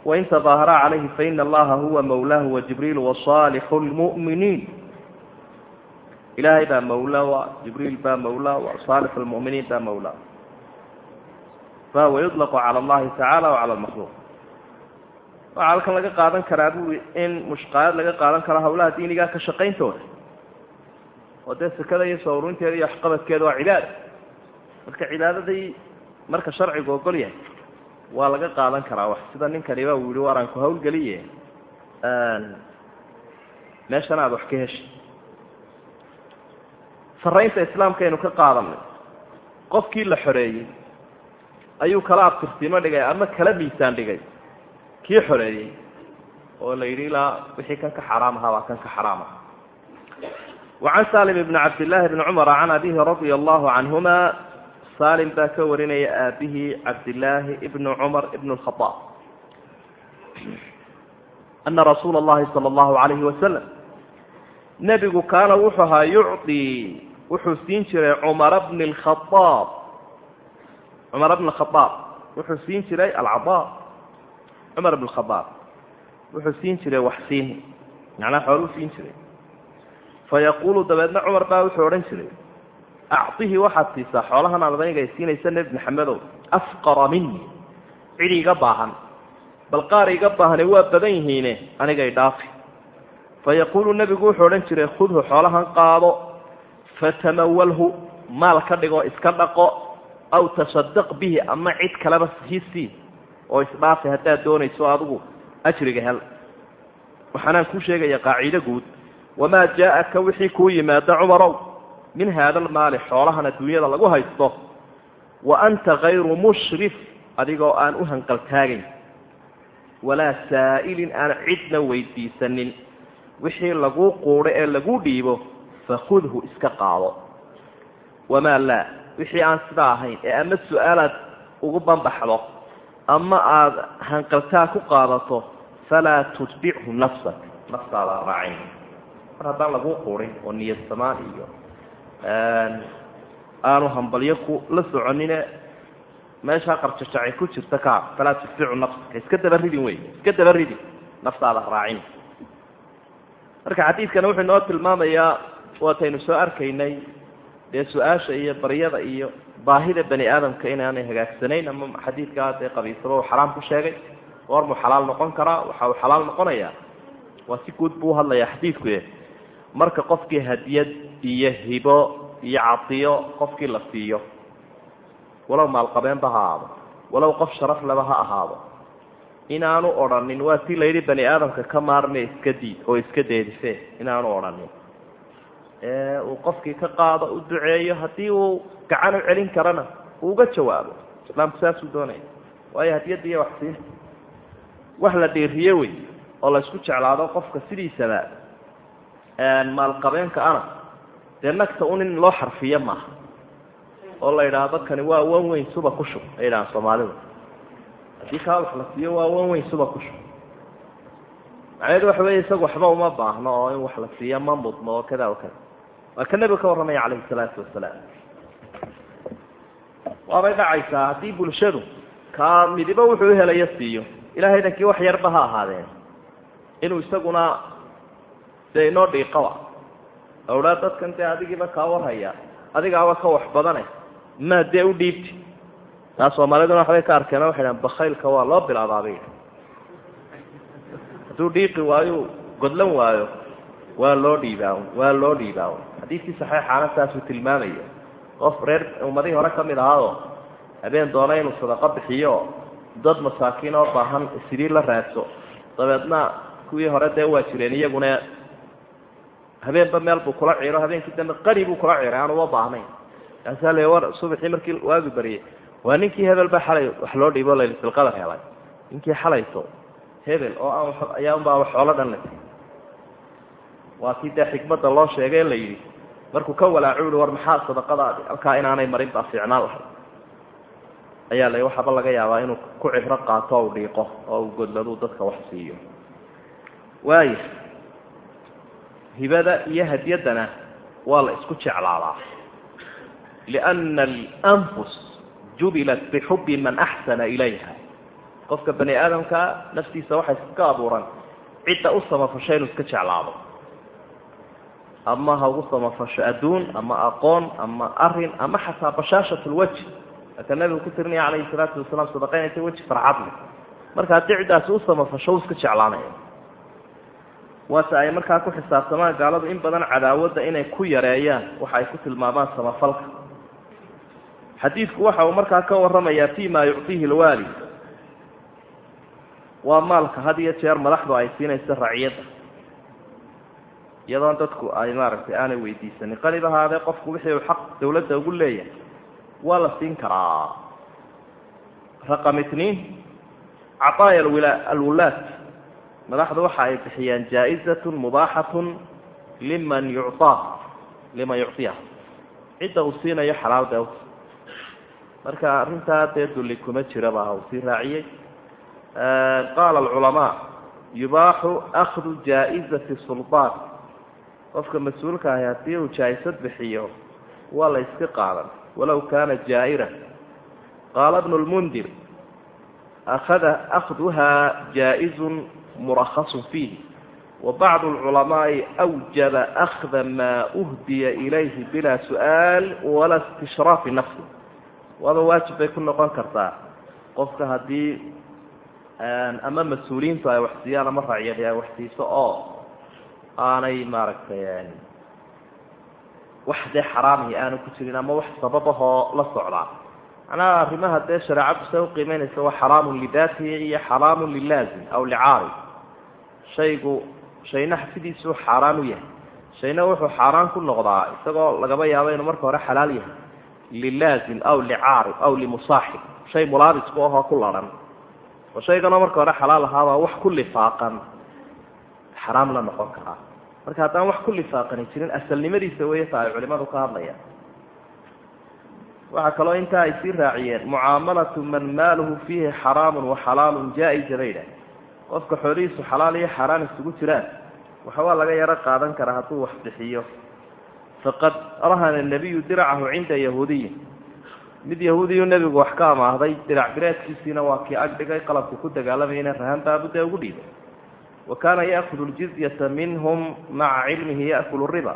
wain tadaaharaa calayhi faina allaha huwa mawlaahu wajibriilu wasaalixu lmu'miniin ilaahay baa mawla wa jibriil baa mawla wa saalixu lmu'miniin baa mawla. Fahuwa yuطlaqu cala allahi tacala wa cala lmakhluuq waxaa halkan laga qaadan karaa bui in mushqaayad laga qaadan karo hawlaha diinigaa ka shaqayntooda oo dee sekada iyo soo ururinteeda iyo waxqabadkeeda waa cibaada marka cibaadadii marka sharcigu ogol yahay waa laga qaadan karaa wax. Sida ninkaniba uu yihi waranku hawlgeliye. Meeshan aada wax ka heshay. Faraynta islaamkaynu ka qaadanay. Qofkii la xoreeyey ayuu kala abtirsiimo dhigay ama kala miisaan dhigay. Kii xoreeyey oo la yidhi ilaa wixii kan ka xaraam ahaa baa kan ka xaraam aha wacan salim bni cabdillaahi bni cumara can abihi radia allahu canhuma salim baa ka warinaya aabihii cabdillaahi ibni cumar ibn lkhadaab ana rasuula allahi sala allahu calayhi wasalam nebigu kaana wuxuu ahaa yucdii wuxuu siin jiray cumara bni lkhadaab cumar bn khadaab wuxuu siin jiray alcadaa cumar bn khadaab wuxuu siin jiray wax siin macnaa xooluu siin jiray. Fayaquulu dabeedna cumar baa wuxuu odhan jiray acطihi waxaad siisaa xoolahan aad adayga siinaysa nebi maxamedow afqara mini cid iga baahan bal qaar iga baahane waa badan yihiine anigay dhaafi fayaquulu nebigu wuxuu odhan jiray khudhu xoolahan qaado fatamawalhu maal ka dhigo iska dhaqo aw tasadaq bihi ama cid kaleba hisii oo isdhaafi haddaad doonayso adigu ajriga hel waxaanaan kuu sheegaya qaacido guud wamaa jaa-aka wixii kuu yimaada cumarow min haada almaali xoolahan adduunyada lagu haysto wa anta kayru mushrif adigoo aan u hanqaltaagayn walaa saa'ilin aan cidna weydiisanin. Wixii laguu quudho ee lagu dhiibo fakhudhu iska qaado. Wamaa laa wixii aan sidaa ahayn ee ama su'aalaad ugu banbaxdo ama aada hanqaltaa ku qaadato falaa tutbichu nafsak. Naftaada raacin. Mar haddaan laguu quudhin oo niyad samaan iyo aanu hambalyo ku la soconine. Meeshaa qarjajacay ku jirta ka falaa tutbicu nafsaka. Iska daba ridin wey iska daba ridin naftaada raacin. Marka xadiidkana wuxuu inoo tilmaamayaa waataynu soo arkaynay dee su'aasha iyo baryada iyo baahida bani aadamka inaanay hagaagsanayn ama xadiidkaa dee qabiisaba uu xaraam ku sheegay goormuu xalaal noqon karaa waxa uu xalaal noqonayaa. Waa si guud buu uhadlayaa xadiidku marka qofkii hadiyad iyo hibo iyo cadiyo qofkii la siiyo. Walow maalqabeenba ha ahaado. Walow qof sharaf leba ha ahaado. Inaanu odhanin waa tii layidhi bani aadamka ka maarme iska diid oo iska deedise inaanu odhanin. Uu qofkii ka qaado u duceeyo haddii uu gacan u celin karana uu uga jawaabo. Islaamku saasuu doonaya. Waayo hadiyadda iyo waxsiinta wax la dhiiriye wey oo la isku jeclaado qofka sidiisaba maalqabeenka ana dee nagta un in loo xarfiyo maaha oo la yidhaahdo kani waa wan weyn suba ku shub ay yidhahaan soomaalidu. Haddii kaa wax la siiyo waa wan weyn suba ku shub. Macnaheedu waxa weeye isaga waxba uma baahno oo in wax la siiyo ma mudno oo kada o kada waa ka nebiga ka warramaya calayhi salaatu wasalaam. Waabay dhacaysaa haddii bulshadu kaa midibo wuxuu uhelayo siiyo ilahay dankii wax yarba ha ahaadeen. Inuu isaguna dee inoo dhiiqaba awlaa dadkan dee adigiiba kaa warhaya. Adigaaba ka wax badane. Maa dee u dhiibti? Taa soomaaliduna waxbay ka arkeen waxay dhahan bakaylka waa loo bilaabaabay hadduu dhiiqi waayo godlan waayo waa loo dhiibaa waa loo dhiibaa xadiiskii saxiixaana saasuu tilmaamaya. Qof reer ummadihii hore ka mid ahaado habeen doona inuu sadaqo bixiyo dad masaakiin oo baahan siriir la raadso. Dabeedna kuwii hore dee waa jireen iyaguna habeenba meel buu kula ciiro habeenkii dambe qani buu kula ciiray aan uma baahnayn. Kaasaa le war subaxii markii waagi baryay waa ninkii hebel ba xalay wax loo dhiibo laylatilqadar helay. Ninkii xalayto hebel oo aan ayaa unbaa wax xoolo dhan latay waa kii dee xikmadda loo sheegay la yidhi markuu ka walaaco uhi war maxaa sadaqadaadi halkaa inaanay marin baa fiicnaan lahay. Ayaa la waxaaba laga yaabaa inuu ku cibro qaato o dhiiqo oo uu godladuu dadka wax siiyo. Waaya hibada iyo hadyaddana waa la isku jeclaadaa lianna alanfus jubilat bixubbi man axsana ilayha qofka bani aadamka naftiisa waxay iska abuuran cidda u samafasho inuu iska jeclaado ama ha ugu samafasho adduun ama aqoon ama arrin ama xataa bashaashat lwajh aka nabigu ku tirinaya calayhi salaatu wasalaam sadaqaynaysa weji farxad leh marka haddii ciddaasi u samafasho u iska jeclaanaya waase ay markaa ku xisaabtamaan gaaladu in badan cadaawadda inay ku yareeyaan waxa ay ku tilmaamaan samafalka. Xadiidku waxa uu markaa ka warramayaa fi ma yuctiihi lwaali waa maalka had iyo jeer madaxdu ay siinayso raciyadda iyadoon dadku ay maaragtay aanay weydiisanin qanib ahaadee qofku wixii uu xaq dawladda ugu leeyahay waa la siin karaa. Raqam itniin cataaya alwulaad madaxdu waxa ay bixiyaan jaa-izatun mubaaxatun liman yucaaha liman yuctiyaha cidda uu siinayo xalaal dee marka arrintaa dee dulli kuma jiraba uu sii raaciyey. Qaala alculamaa yubaaxu akhdu jaa-izati qofka mas'uulka ahi haddii uu jaa-isad bixiyo waa la yska qaadan. Walow kaana jaa-ira. Qaala bnu lmundir akhada akhduha jaa-izun murakasun fiihi wa bacdu alculamaai awjaba akhda maa uhdiya ilayhi bilaa su'aal wala istishraafi nafsi. Waaba waajib bay ku noqon kartaa qofka haddii ama mas'uuliyiintu ay wax siiyaan ama racyadi ay wax siiso oo aanay maaragtay wax dee xaraamihi aanu ku jirin ama wax sababahoo la socdaa. Macnaha arrimaha dee shareecaddu say uqiimeynaysa waa xaraamun lidaatihi iyo xaraamun lilaazim aw licaari shaygu shayna sidiisuu xaaraan u yahay. Shayna wuxuu xaaraan ku noqdaa isagoo lagaba yaabo inuu marka hore xalaal yahay. Lilaazim aw licaari aw limusaaxib. Shay mulaabisku ahoo ku laran. Oo shayganoo marka hore xalaal ahaabaa wax ku lifaaqan. Xaraam la noqon karaa. Marka haddaan wax ku lifaaqani jirin asalnimadiisa weeye ta ay culimadu ka hadlayaan. Waxaa kaloo intaa ay sii raaciyeen mucaamalatu man maaluhu fiihi xaraamun wa xalaalun jaa-iza bayda qofka xoolihiisu xalaal iyo xaaraan isugu jiraan waxbaa laga yaro qaadan karaa hadduu wax bixiyo. Faqad rahana nabiyu diracahu cinda yahuudiyin. Mid yahuudiyu nebigu wax ka amaahday dirac bireedkiisiina waa kii agdhigay qalabku ku dagaalamayna rahan baabudee ugu dhiibay wa kaana ya'kudu ljizyata minhum maca cilmihi ya'kulu riba.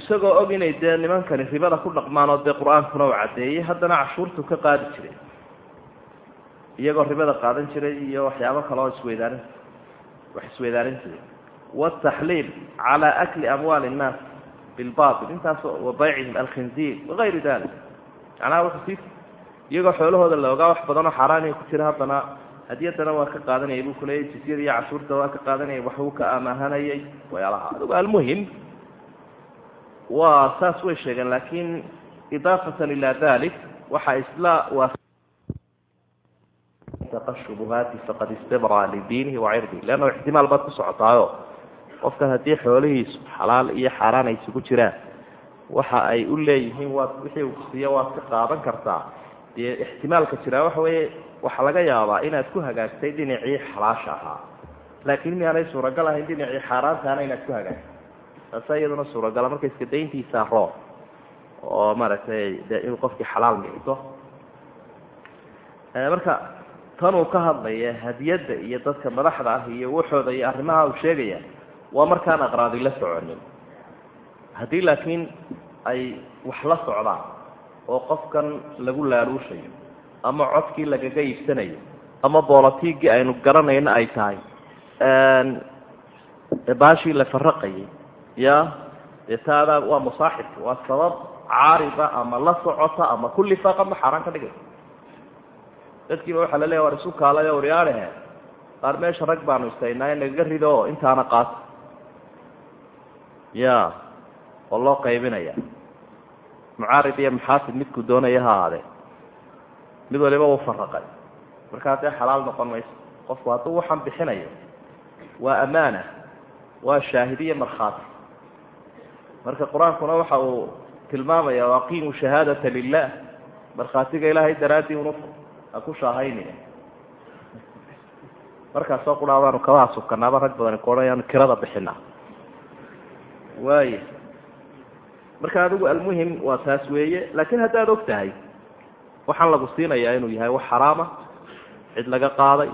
Isagoo og inay dee nimankani ribada ku dhaqmaan oo dee qur'aankuna u caddeeyey haddana cashuurtu ka qaadi jiray iyagoo ribada qaadan jiray iyo waxyaabo kale oo isweydaarin wax isweydaarin jiray. Wataxliil calaa akli amwaali innaas bilbatil intaas wa baycihim alkhinziir wagayri dalik macnaha wuxuu sii iyagoo xoolahooda la ogaa wax badan oo xaaraaniya ku jira haddana hadiyadana waa ka qaadanayay buu kuleeyay jizyada iyo cashuurta waa ka qaadanayay waxbuu ka amaahanayay wayaalaha adigu almuhim waa saas way sheegeen laakiin idaafatan ila dalik waxa isla waa shubuhaati faqad istibra lidiinihi wa cirdihi leanna ixtimaal baad ku socotaayo qofkan haddii xoolihiisu xalaal iyo xaaraan ay isugu jiraan waxa ay u leeyihiin waad wixii uu siiyo waad ka qaadan kartaa dee ixtimaalka jiraa waxa weeye waxaa laga yaabaa inaad ku hagaagtay dhinacii xalaasha ahaa laakiin miyaanay suuragal ahayn dhinacii xaaraantaana inaad ku hagaagtay taasa iyaduna suuragala marka iska dayntiisa roo oo maaragtay dee inuu qofkii xalaal micto marka tanuu ka hadlaya hadiyadda iyo dadka madaxda ah iyo waxooda iyo arrimaha uu sheegaya waa markaan aqraadi la soconin. Haddii laakiin ay wax la socdaan oo qofkan lagu laaluushayo ama codkii lagaga iibsanayo ama boolatiigii aynu garanayno ay tahay baashii la faraqayay ya dee waa musaaxibka waa sabab caariba ama la socota ama kulli faaq ama xaaraan ka dhigay dadkiiba waxaa la leeya war isu kaalayo waryaalehe qaar meesha rag baanu istaynaa nagaga rido intaana qaata ya oo loo qaybinaya. Mucaarib iyo maxaasib midkuu doonaya ha aadee mid waliba uu faraqay markaa dee xalaal noqon mayso. Qofku hadduu waxaan bixinayo waa amaana waa shaahidiya markhaati marka qur'aankuna waxa uu tilmaamaya waaqiimu shahaadata lilah markhaatiga ilaahay daraaddii unu ha ku shaahaynin markaasoo quraadaanu kabaha subkanaaba rag badani ku odhanayaanu kirada bixinaa waaya marka adigu almuhim waa taas weeye laakiin haddaad og tahay waxaan lagu siinayaa inuu yahay wax xaraama cid laga qaaday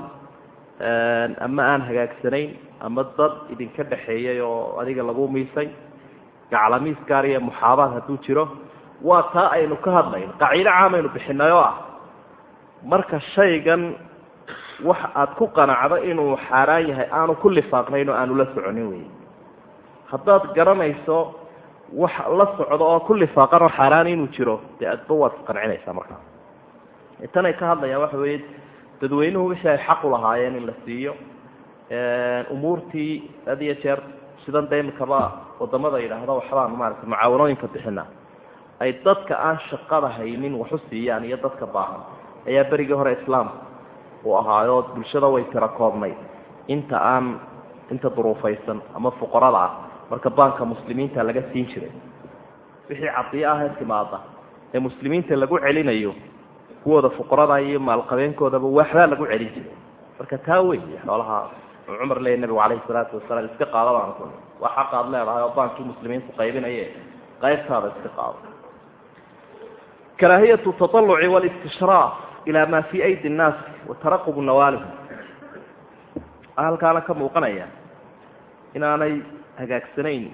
ama aan hagaagsanayn ama dad idinka dhexeeyay oo adiga lagu miisay gaclamiis gaar iyo muxaabaad hadduu jiro waa taa aynu ka hadlayn qaciido caamaynu bixinay oo ah marka shaygan wax aad ku qanacdo inuu xaaraan yahay aanu ku lifaaqnayn oo aanu la soconin wey haddaad garanayso wax la socdo oo ku lifaaqan oo xaaraan inuu jiro dee adba waad isqancinaysaa markaa tanay ka hadlayaan waxa weeye dadweynuhu wixii ay xaq u lahaayeen in la siiyo umuurtii had iyo jeer sidan de imikaba waddamada yidhaahdo waxbaan maarata mucaawanooyinka bixina ay dadka aan shaqada haynin waxu siiyaan iyo dadka baahan ayaa berigii hore islaamka uu ahaayo bulshada way tira koobnayd inta aan inta duruufaysan ama fuqarada ah marka baanka muslimiinta laga siin jiray wixii cadiyo ahee timaada ee muslimiinta lagu celinayo kuwooda fuqarada iyo maalqabeenkoodaba waxbaa lagu celin jiray. Marka taa weeye xoolaha cumar leeya nabigu calayhi salaatu wasalaam iska qaada baan ku waa xaqa leedahay oo baankii muslimiintu qaybinaye qaybtaada iska qaado. Karaahiyatu taaluci wlistishraaf ilaa maa fii aydi nnaas wa nawaalihum halkaana ka muuqanaya inaanay hagaagsanayn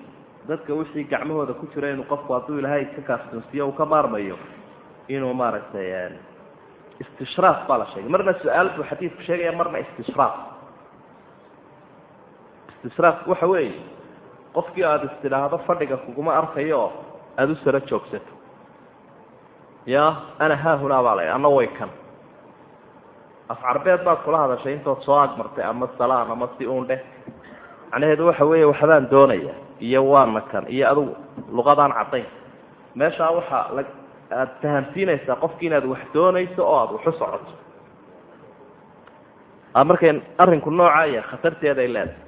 dadka wixii gacmahooda ku jira inuu qofku hadduu ilaahay ka kaastunsiyo uu ka maarmayo inuu maaragtay istishraaf baa la sheegay. Marna su'aal buu xadiidku sheegaya marna istishraaf. Istishraaf waxa weeye qofkii aada istidhaahdo fadhiga kuguma arkayo aada u saro joogsato. Ya ana haahunaa baa la anna way kan af carbeed baad kula hadashay intood soo agmartay ama salaan ama si uun dheh macnaheedu waxa weeye waxbaan doonaya iyo waana kan iyo adugu luqadaan caddayn. Meeshaa waxaa la aada fahamsiinaysaa qofki inaad wax doonayso oo aada waxu socoto. Markay arrinku noocaa yahay khatarteeda ay leedahay.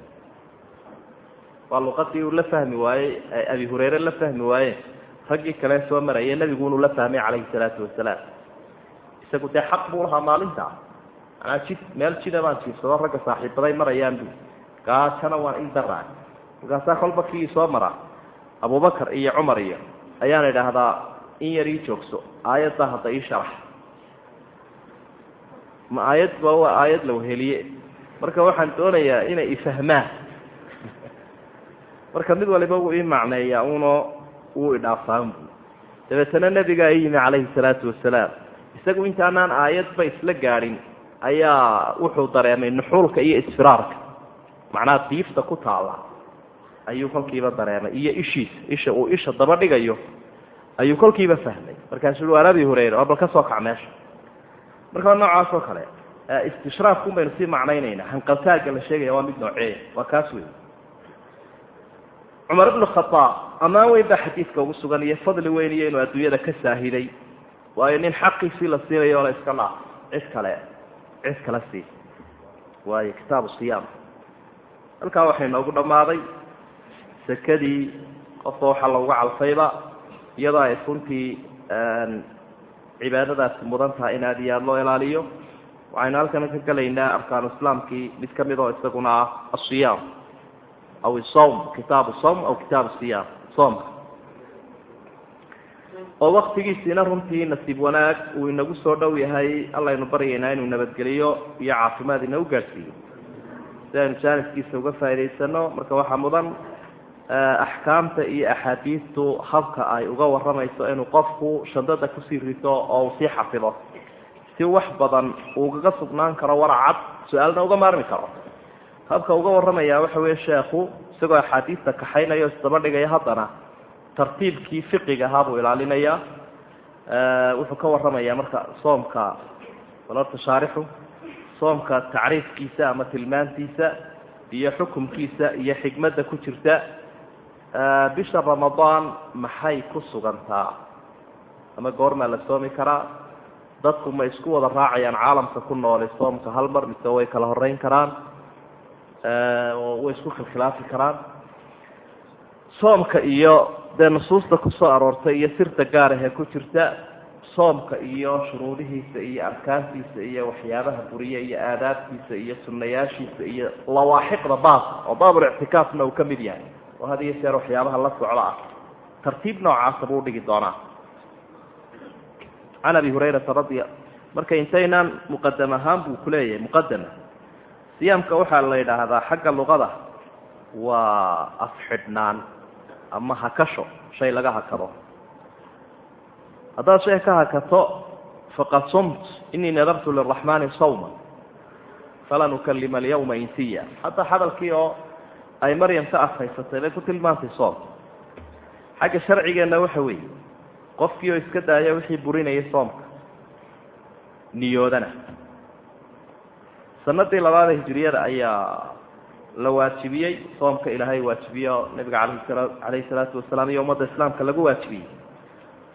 Waa luqadii uu la fahmi waayey abi hureyre la fahmi waaye raggii kale soo maraya nebigu inuu la fahmay calayhi salaatu wasalaam. Isagu dee xaq buu lahaa maalinta manaa jid meel jida baan jiifsado ragga saaxiibaday marayaan bu gaajana waan in daraa markaasaa kolba kii soo mara. Abubakar iyo cumar iyo ayaan idhaahdaa in yar ii joogso. Aayaddaa hadda ii sharax. Ma aayad ba waa aayad la weheliye marka waxaan doonayaa inay ifahmaan marka mid waliba wuu ii macneeyaa uno wuu idhaafaan bu dabeetana nebigaa i yimi calayhi salaatu wasalaam. Isagu intaanaan aayadba isla gaadhin ayaa wuxuu dareemay nuxuulka iyo isfiraarka. Macnaha diifta ku taala ayuu kolkiiba dareemay. Iyo ishiisa isha uu isha daba dhigayo ayuu kolkiiba fahmay. Markaasuu ui waan abi hureyre oo bal ka soo kac meesha. Marka noocaas oo kale istishraafkun baynu sii macnaynaynaa. Hanqaltaagga la sheegaya waa mid nooceeya waa kaas wey cumar ibnu khadaab ammaan weyn baa xadiidka ugu sugan iyo fadli weyn iyo inuu adduunyada ka saahiday. Waayo nin xaqiisii la siinayo la iska dhaaf. Cid kale cid kale sii waayo kitaabu siyaam. Halkaa waxay noogu dhammaaday sekadii qofka waxaa looga calfayba iyadoo ay runtii cibaadadaasi mudan tahay in aad iyo aada loo ilaaliyo. Waxaynu halkana ka gelaynaa arkaanu islaamkii mid ka mid oo isaguna ah asiyaam aw isawm kitaabu sawm aw kitaabu siyaam soomka oo waktigiisiina runtii nasiib wanaag uu inagu soo dhow yahay allaynu baryaynaa inuu nabadgeliyo iyo caafimaad ina u gaadhsiiyo. Si aynu jaaniskiisa uga faa'idaysano marka waxaa mudan axkaamta iyo axaadiistu habka ay uga warramayso inuu qofku shandada ku sii rito oo uu sii xafido si wax badan uu kaga sugnaan karo waracad su'aalna uga maarmi karo. Habka uga warramaya waxa weeye sheekhu isagoo axaadiista kaxaynayo isdaba dhigaya haddana tartiibkii fiqiga ahaa buu ilaalinayaa wuxuu ka warramayaa marka soomka walorta shaarixu soomka tacriifkiisa ama tilmaantiisa iyo xukumkiisa iyo xikmadda ku jirta bisha ramadaan maxay ku sugantaa? Ama goormaa la soomi karaa? Dadku ma isku wada raacayaan caalamka ku noole soomka hal mar mise way kala horeyn karaan way isku khilkhilaafi karaan. Soomka iyo dee nusuusta ku soo aroortay iyo sirta gaarahee ku jirta soomka iyo shuruudihiisa iyo arkaantiisa iyo waxyaabaha buriye iyo aadaabtiisa iyo sunnayaashiisa iyo lawaaxiqda baas oo baabulictikaafna uu ka mid yahay oo had iyo jeer waxyaabaha la socda ah. Tartiib noocaasa buu udhigi doonaa. Can abi hurayrata radia marka intaynaan muqadam ahaan buu kuleeyahay muqadama siyaamka waxaa la yidhaahdaa xagga luqada waa afxidhnaan ama hakasho shay laga hakado haddaad shay ka hakato faqad sumt inii nadartu liraxmaani sawma falan ukalima alyawma insiya. Hadda hadalkii oo ay maryam ka adhaysatay bay ku tilmaantay soom. Xagga sharcigeenna waxa weeye qofkii oo iska daaya wixii burinayay soomka niyoodana. Sanadii labaada hijiriyada ayaa la waajibiyey soomka ilaahay waajibiye oo nabiga calayhi salaatu wasalaam iyo ummadda islaamka lagu waajibiyey.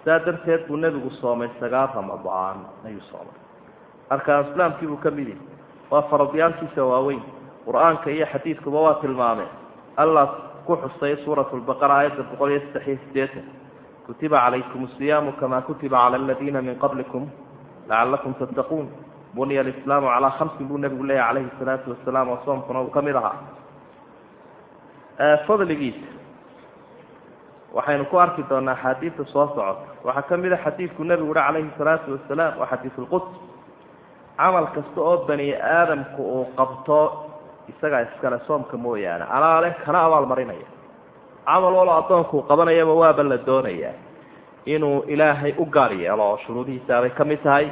Saa darteed buu nebigu soomay sagaal ramadaan ayuu soomay. Arkaan islaamkii buu ka mid yahay. Waa faradyaankiisa waaweyn. Qur'aanka iyo xadiidkuba waa tilmaameen. Allah ku xusay suurat lbaqara aayadda boqol iyo saddex iyo sideetan kutiba calaykum asiyaamu kamaa kutiba cala aladiina min qablikum lacalakum tattaquun buniya alislaamu calaa khamsin buu nebigu leeyahy calayhi salaatu wasalaam oo soomkuna uu ka mid ahaa. Fadligiisa waxaynu ku arki doonaa axaadiidta soo socota. Waxaa ka mid a xadiidku nebigu uhi calayhi salaatu wasalaam waa xadiid lquds camal kasta oo bani aadamku uu qabto isagaa iskale soomka mooyaane. Alaale kana abaal marinaya. Camal walo addoonkuu qabanayaba waaba la doonayaa. Inuu ilaahay u gaar yeelo oo shuruudihiisaabay ka mid tahay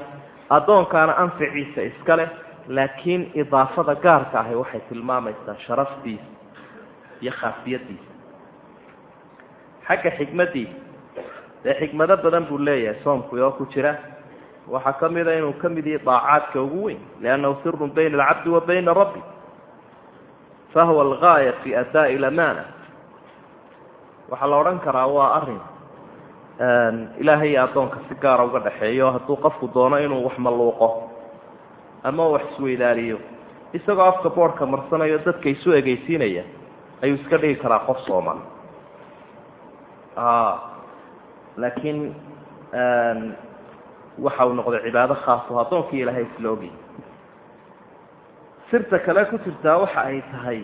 addoonkaana anficiisa iska leh laakiin idaafada gaarka ahi waxay tilmaamaysaa sharaftiisa iyo khaasiyadiisa xagga xikmaddiisa dee xikmado badan buu leeyahay soomku oo ku jira waxaa ka mida inuu ka mid yahay daacaadka ugu weyn liannahu sirun bayna alcabdi wa bayna rabbi fahuwa algaaya fi adaa'i lamaana waxaa la odhan karaa waa arrin ilaahay iyo addoonka si gaara uga dhaxeeyo hadduu qofku doono inuu wax malluuqo ama wax isweydaaliyo isagoo afka boodhka marsanayo dadka isu egeysiinaya ayuu iska dhigi karaa qof sooman laakiin waxa uu noqday cibaado khaas oo addoonkii ilaahay isla ogay sirta kale ku jirtaa waxa ay tahay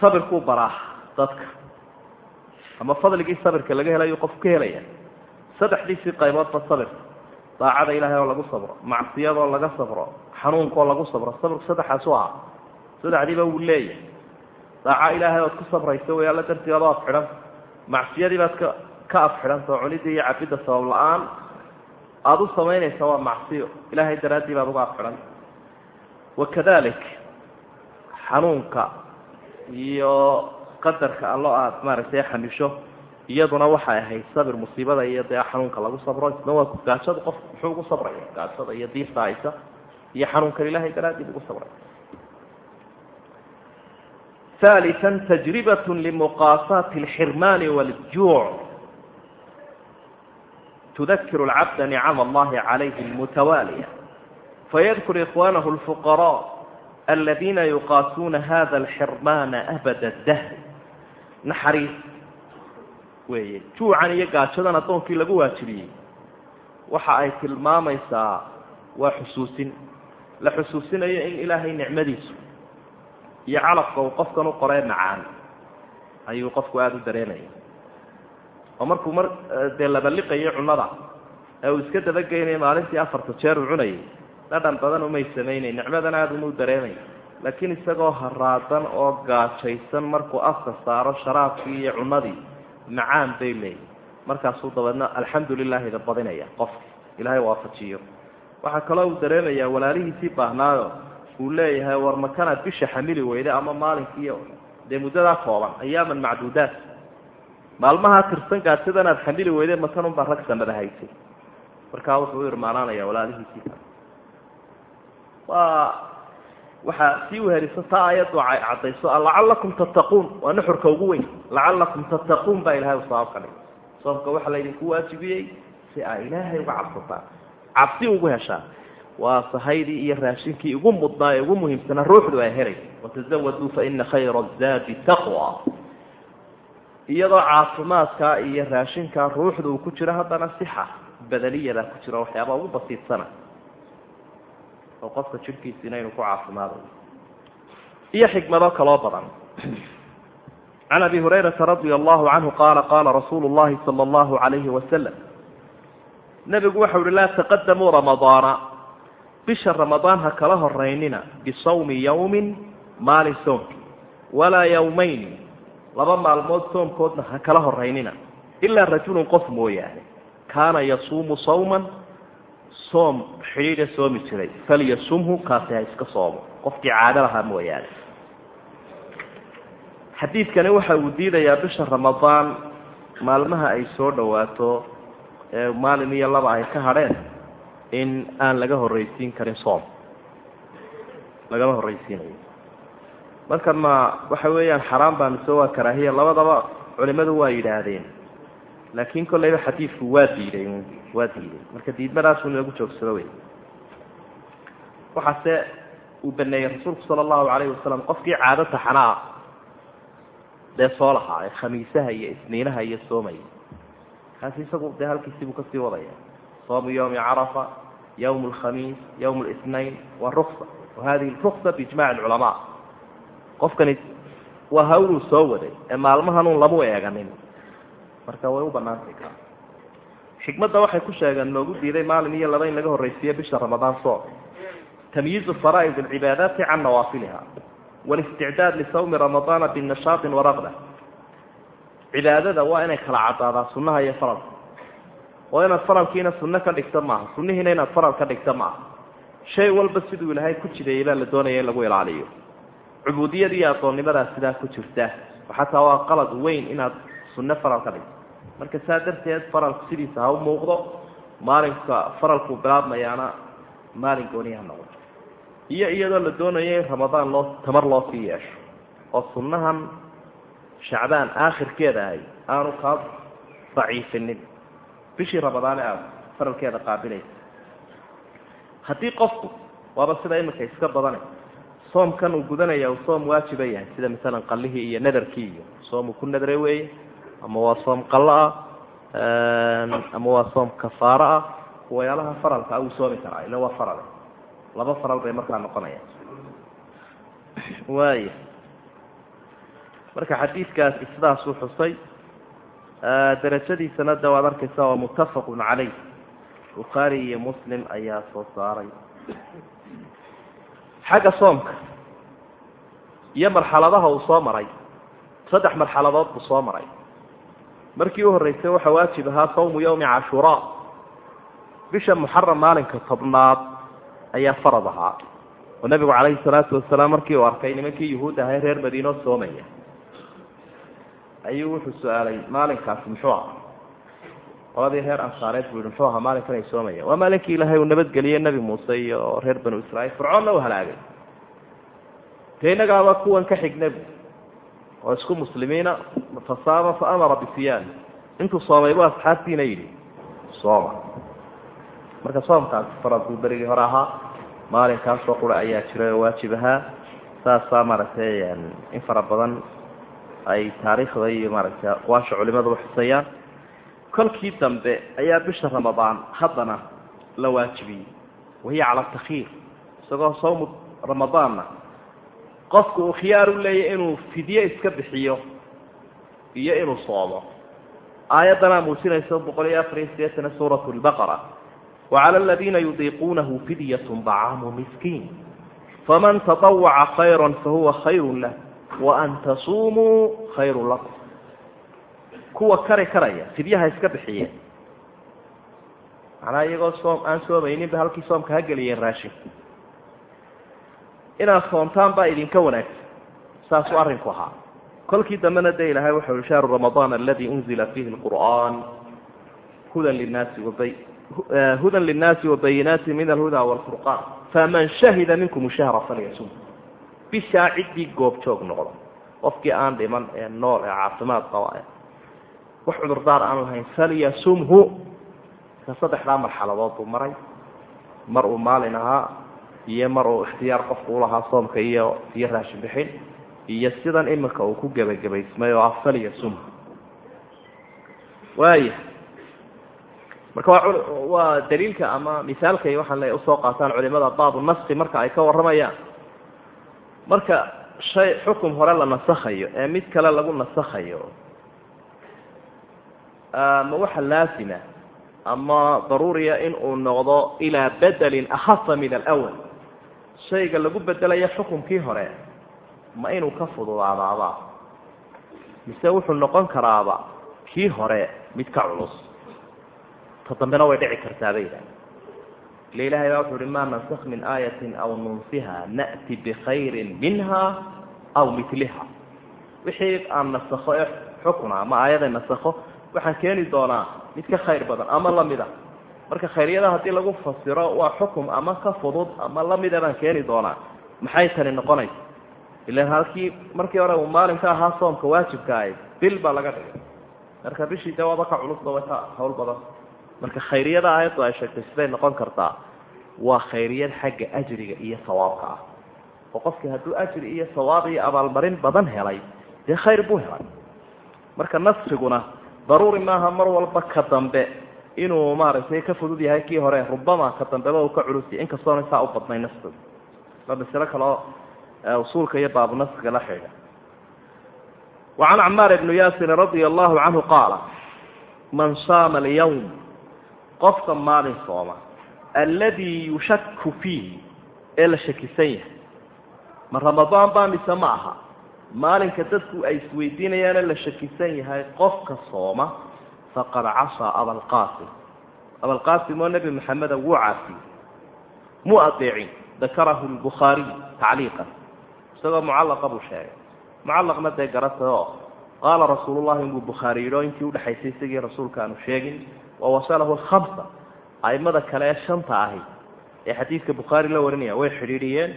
sabirkuu baraa dadka ama fadligii sabirka laga helayu qofku ka helaya. Saddexdiisii qayboodba sabirka daacada ilaahay oo lagu sabro macsiyadoo laga sabro xanuunkaoo lagu sabro sabirku saddexaasu ahaa saddexdiiba wuu leeyahay. Daaca ilaahay ood ku sabraysa way alla dartii adoo afxidhan macsiyadii baad ka ka afxidhanta oo cunidii iyo cabidda sabab la'aan aada u samaynaysa waa macsiyo. Ilaahay daraaddii baad uga afxidhanta wakadalik xanuunka iyo qadarka allo aada maaragtay xamisho iyaduna waxay ahayd sabir musiibada iyo dee xanuunka lagu sabro isna waa gaajada qof muxuu ugu sabraya gaajada iyo diifta haysa iyo xanuunkan ilahay daraaddii ugu sabray ثالثا تجربة لمقاساة الحرمان والجوع تذكر العبد نعم الله عليه المتوالية فيذكر إخوانه الفقراء aladiina yuqaasuuna hada alxirmaana abada dahr naxariis. Weeye juucan iyo gaajadan addoonkii lagu waajibiyey. Waxa ay tilmaamaysaa waa xusuusin. La xusuusinayo in ilaahay nicmadiisu iyo calafka uu qofkan u qoree macaan. Ayuu qofku aada u dareemaya oo markuu mar dee labaliqayo cunnada ee uu iska dabageynayo maalintii afarta jeer uu cunayay dhadhan badan umay samaynayn nicmadan aada uma u dareemay laakiin isagoo haraadan oo gaajaysan markuu afka saaro sharaabkii iyo cunnadii macaan bay leeyihiin markaasuu dabeedna alxamdu lilaahida badinaya qofka ilaahay waafajiyo waxaa kaloo uu dareemayaa walaalihiisii baahnaayo uu leeyahay war makanaad bisha xamili weyda ama maalinkiiyo dee muddadaa kooban ayaaman macduudaat maalmahaa tirsan gaajadaan aad xamili weyde makan unbaa rag sanada haysay markaa wuxuu u irmaanaanaya walaalihiisii. Waa waxaa sii wehelisa taa ayaddu caddayso lacalakum tattaquun. Waa nuxurka ugu weyn. Lacalakum tattaquun baa ilahay u sabab ka dhigay soomka waxaa laydinku waajibiyey si aa ilaahay uga cabsataan cabsi ugu heshaan waa sahaydii iyo raashinkii ugu mudnaa ee ugu muhiimsanaa ruuxdu ay helay. Watazawaduu faina khayra zaadi taqwa. Iyadoo caafimaadkaa iyo raashinkaa ruuxda uu ku jiro haddana sixa badaniyada ku jiro waxyaaba ugu basiidsana oo qofka jirhkiisiina inuu ku caafimaadayo iyo xikmado kaloo badan. Can abi hurayrata radia allahu canhu qaala qaala rasuulu llahi sala allahu alayhi wasalam nebigu waxau uhi laa taqadamuu ramadaana. Bisha ramadaan ha kala horeynina bisawmi yawmin maalin soomki walaa yawmayni laba maalmood soomkoodna ha kala horeynina ilaa rajulun qof mooyaane. Kaana yasuumu sawman soom xidhiidha soomi jiray. Falyasumhu kaasi ha iska soomo. Qofkii caado lahaa mooyaane. Xadiidkani waxa uu diidayaa bisha ramadaan maalmaha ay soo dhowaato ee maalin iyo laba ay ka hadheen in aan laga horreysiin karin soom. Lagama horreysiinayo markan ma waxa weeyaan xaraam baa mise waa karaahiya labadaba culimadu waa yidhaahdeen laakiin kollayba xadiidku waa diiday waa diiday. Marka diidmadaasu in lagu joogsado wey waxaase uu baneeyey rasuulku sala allahu calayhi wasalam qofkii caado taxanaa dee soo lahaa ee khamiisaha iyo isniinaha iyo soomaya kaasi isagu dee halkiisibuu ka sii wadaya. Soomu yawmi carafa yawm alkhamiis yawm lsnayn waa ruksa wa hadihi ruksa biijmaci alculamaa qofkani waa hawluu soo waday ee maalmahanuun lamu eeganin marka way u banaantay xikmadda waxay ku sheegeen loogu diiday maalin iyo laba in laga horreysiiyo bisha ramadaan soom tamyiizu faraa'id alcibaadaati can nawaafiliha. Walisticdaad lisawmi ramadaana binashaatin waraqda cibaadada waa inay kala cadaadaa sunnaha iyo faralka oo inaad faralkiina sunno ka dhigto maaha. Sunnihiina inaad faral ka dhigto maaha. Shay walba siduu ilaahay ku jideeyey baa la doonaya in lagu ilaaliyo. Cubuudiyada iyo addoonnimadaa sidaa ku jirta. Xataa waa qalad weyn inaad sunno faral ka dhigto marka saa darteed faralku sidiisa ha u muuqdo maalinka faralku bilaabmayaana maalin gooni ha noqdo. Iyo iyadoo la doonayo in ramadaan loo tamar loo sii yeesho oo sunnahan shacbaan aakhirkeeda ahay aanu kaa daciifinin. Bishii ramadaane aada faralkeeda qaabilaysa haddii qofku waaba sida iminka iska badane soomkan uu gudanaya uu soom waajiba yahay sida masalan qallihii iyo nadarkii iyo soom uu ku nadre weeye ama waa soom qallo ah ama waa soom kafaaro ah wayaalaha faralka wuu soomi karaa ila waa farale laba faral bay markaa noqonayaan waaya marka xadiidkaasi sidaasuu xusay darajadiisana de waad arkaysa waa muttafaqun caleyh bukhaari iyo muslim ayaa soo saaray. Xagga soomka iyo marxaladaha uu soo maray saddex marxaladood buu soo maray markii u horreysay waxaa waajib ahaa sawmu yawmi cashuuraa bisha muxaram maalinka tobnaad ayaa farad ahaa. Oo nabigu calayhi salaatu wasalaam markii uu arkay nimankii yuhuud ahay reer madiino soomaya. Ayuu wuxuu su'aalay maalinkaasi muxuu ahaa? Qoladii reer ansaareed buu yihi muxuu ahaa maalinkan ay soomayaan waa maalinkii ilaahay uu nabadgeliyey nebi muuse iyo reer banu israiil fircoonna u halaagay dee innagaaba kuwan ka xignabu oo isku muslimiina fasaama fa amara bisiyaami intuu soomay bu asxaabtiina yidhi sooma. Marka soomkaasi farad buu berigii hore ahaa. Maalinkaasoo qura ayaa jiray oo waajib ahaa. Saasaa maaragtay in fara badan ay taariikhda iyo maaragtay aqwaasha culimadu uxusayaan kolkii dambe ayaa bisha ramadaan haddana la waajibiyey. Wahiya cala takhiir isagoo sawmu ramadaanna qofku uu khiyaar u leeyahy inuu fidye iska bixiyo iyo inuu soomo aayaddanaa muujinaysa boqol iyo afar iyo sideetana suurat lbaqara wacala aladiina yudiiquunahu fidyatun dacaamu miskiin. Faman tadawaca khayra fahuwa khayru lah. Waan tasuumuu khayru lakum. Kuwa kari karaya fidyaha iska bixiyeen macnaha iyagoo soom aan soomayninba halkii soomka ha geliyeen raashin inaad soomtaan baa idinka wanaagsan. Saasuu arrinku ahaa. Kolkii dambena dee ilaahay waxau i shahru ramadaan aladi unzila fiihi lqur'aan hudan linaasi wabay hudan linnaasi wabayinaati min alhuda waalfurqaan faman shahida minkum shahra falyasum. Bishaa ciddii goobjoog noqdo. Qofkii aan dhiman ee nool ee caafimaad qaba wax cudurdaar aan lahayn falyasumhu. Ka saddexdaa marxaladood buu maray. Mar uu maalin ahaa iyo mar uu ikhtiyaar qofku ulahaa soomka iyo iyo raashin bixin iyo sidan iminka uu ku gebagabaysmay oo ah falyasumhu waaya marka waa waa daliilka ama misaalkay waxaan le u soo qaataan culimada baabu naski marka ay ka warramayaan. Marka shay xukum hore la nasakhayo ee mid kale lagu nasakhayo ma waxa laasima ama daruuriya in uu noqdo ilaa bedelin akhafa min alawal shayga lagu bedelayo xukumkii hore ma inuu ka fududaadaaba mise wuxuu noqon karaaba kii hore mid ka culus? Ta dambena way dhici kartaa bay yidhaha ile ilahay baa wuxu uhi maa nansakh min aayatin aw nunsiha na'ti bikhayrin minha aw miliha wixii aan nasakho ee xukuna ama aayada nasakho waxaan keeni doonaa mid ka khayr badan ama lamida marka khayryada haddii lagu fasiro waa xukum ama ka fudud ama lamida baan keeni doonaa maxay tani noqonaysa ilan halkii markii hore uu maalinka ahaa soomka waajibka ahay bil baa laga dhigay. Marka bishii de waaba ka culusba way ka hawl badan. Marka khayriyada aayaddu ay sheegtay siday noqon kartaa. Waa khayriyad xagga ajriga iyo sawaabka ah. Oo qofkii hadduu ajri iyo sawaab iyo abaalmarin badan helay dee khayr buu helay? Marka nasriguna daruuri maaha mar walba ka dambe inuu maaragtay ka fudud yahay kii hore rubama ka dambeba uu ka culusya inkastoona saa u badnay nasrigu waa masalo kaleo usuulka iyo baabu nasriga la xidhiidha wacan camaar ibnu yaasirin radia allahu canhu qaala man saama alyawm qofka maalin sooma alladii yushaku fiihi ee la shakisan yahay. Ma ramadaan baa mise ma aha maalinka dadku ay isweydiinayaane la shakisan yahay qofka sooma faqad casaa abalqaasim abalqaasim oo nebi maxameda wuu caasiyey. Mu adeecin dakarahu lbukhaariy tacliiqan. Isagoo mucallaqa buu sheegay. Mucallaqna dee garata oo. Qaala rasuulullahi inbuu bukhaari yidhi intii udhexaysay isagii rasuulka aanu sheegin wawasalahu hamsa aimada kale ee shanta ahi ee xadiidka bukhaari la warinaya way xidhiidhiyeen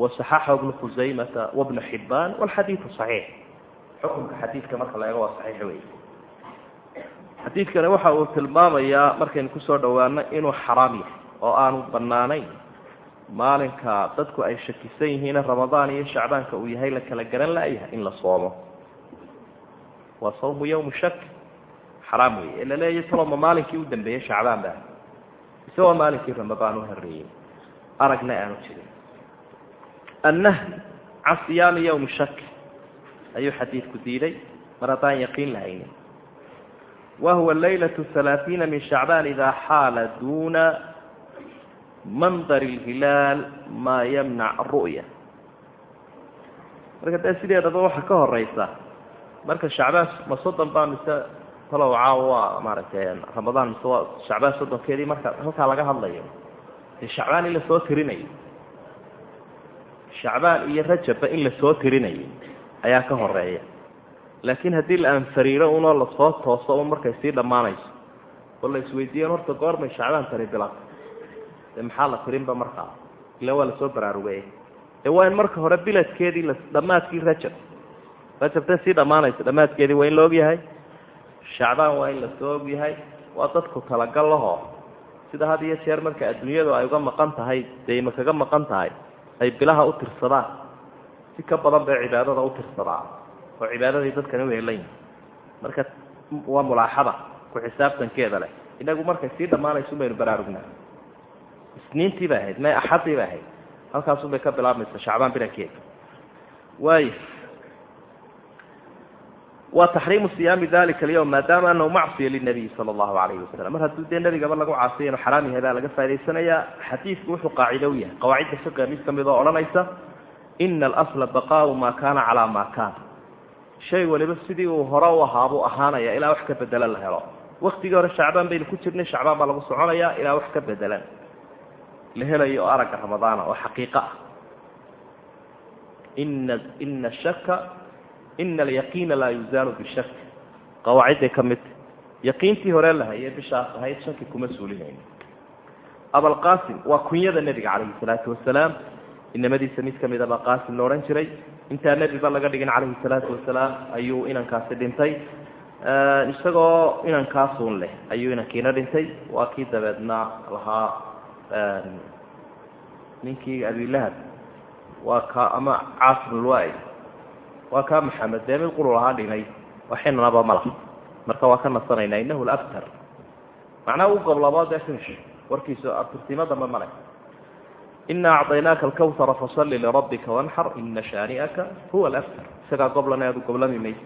wasaxaxahu ibnu khusaymata wabnu xibbaan walxadiidu saxiix. Xukunka xadiidka marka la eego waa saxiix wey xadiidkani waxa uu tilmaamayaa markaynu ku soo dhowaano inuu xaraam yahay oo aanu banaanayn maalinka dadku ay shakisan yihiin ramadaan iyo shacbaanka uu yahay la kala garan la'yahay in la soomo. Waa sawmu yawmu shak. Xaraam wey ee laleeyahy taloma maalinkii u dambeeyey shacbaan ba isagoo maalinkii ramadaan u horeeyey aragna aanu jirin. Annahyi can siyaami yawmi shak. Ayuu xadiidku diiday. Mar haddaan yaqiin lahaynin wa huwa laylatu halaaiina min shacbaan idaa xaala duuna mandar ilhilaal maa yamnac ru'ya marka dee sideedaba waxaa ka horeysa marka shacbaan ma soddon baa mise talow caawa waa maaragtay ramadaan mise waa shacbaan soddonkeedii marka halkaa laga hadlayo. Dee shacbaan in la soo tirinayo. Shacbaan iyo rajabba in la soo tirinayo ayaa ka horreeya laakiin haddii la anfariiro unoo la soo tooso un markay sii dhammaanayso oo la isweydiiyan horta goormay shacbaan tani bilan dee maxaa la tirinba markaa? Ila waa la soo baraarugay ee waa in marka hore biladkeedii la dhammaadkii rajab rajabtee sii dhammaanaysa dhammaadkeedii waa in la ogyahay shacbaan waa in la soo ogyahay waa dadku talagal lahoo sida had iyo jeer marka adduunyadu ay uga maqan tahay dayma kaga maqan tahay ay bilaha u tirsadaan. Si ka badan bay cibaadada u tirsadaan oo cibaadadii dadkani weelayin marka waa mulaaxada ku xisaabtankeeda leh. Inagu markay sii dhammaanayso baynu baraarugnaa. Isniintii bay ahayd may axaddii bay ahayd. Halkaasun ka bilaabmaysa shacbaan bilankeeda waay. Waa taxriimu siyaami dalika alyawm maadaama anahu macsiya linabiy sala allahu alayhi wasalam mar hadduu dee nebigaba lagu caasiya inuu xaraam yahay baa laga faa'idaysanayaa xadiidku wuxuu qaacido u yahay. Qawaacidda fiqiga mid ka mid oo odhanaysa ina alasla baqaau maa kaana calaa maa kaana shay waliba sidii uu hore u ahaa buu ahaanaya ilaa wax ka bedelan la helo. Waktigii hore shacbaan baynu ku jirnay shacbaan baa lagu soconayaa ilaa wax ka bedelan. La helayo oo aragga ramadaana oo xaqiiqo ah. Ina ina shaka ina alyaqiina laa yuzaalu bishak qawaacidday ka midta yaqiintii hore la hayay bishaas ahayd shaki kuma suulinayno abalqasim waa kunyada nebiga calayhi salaatu wasalaam inamadiisa mid ka mid abaa qaasim la odhan jiray. Intaa nebiba laga dhigin calayhi salaatu wasalaam ayuu inankaasi dhintay. Isagoo inankaasun leh ayuu inankiina dhintay. Waa kii dabeedna lahaa ninkii abilahab waa ka ama caasimulwaaid waa kaa maxamed dee mid qurul ahaa dhimay waxinanaba ma laha. Marka waa ka nasanaynaa inahu labtar macnaha u goblabo dee finish. Warkiisu abtirtimo dambe male ina acطaynaaka alkawhara fasalli lirabbika wanxar ina shaani'aka huwa alabtar isagaa goblan aad u goblami maysa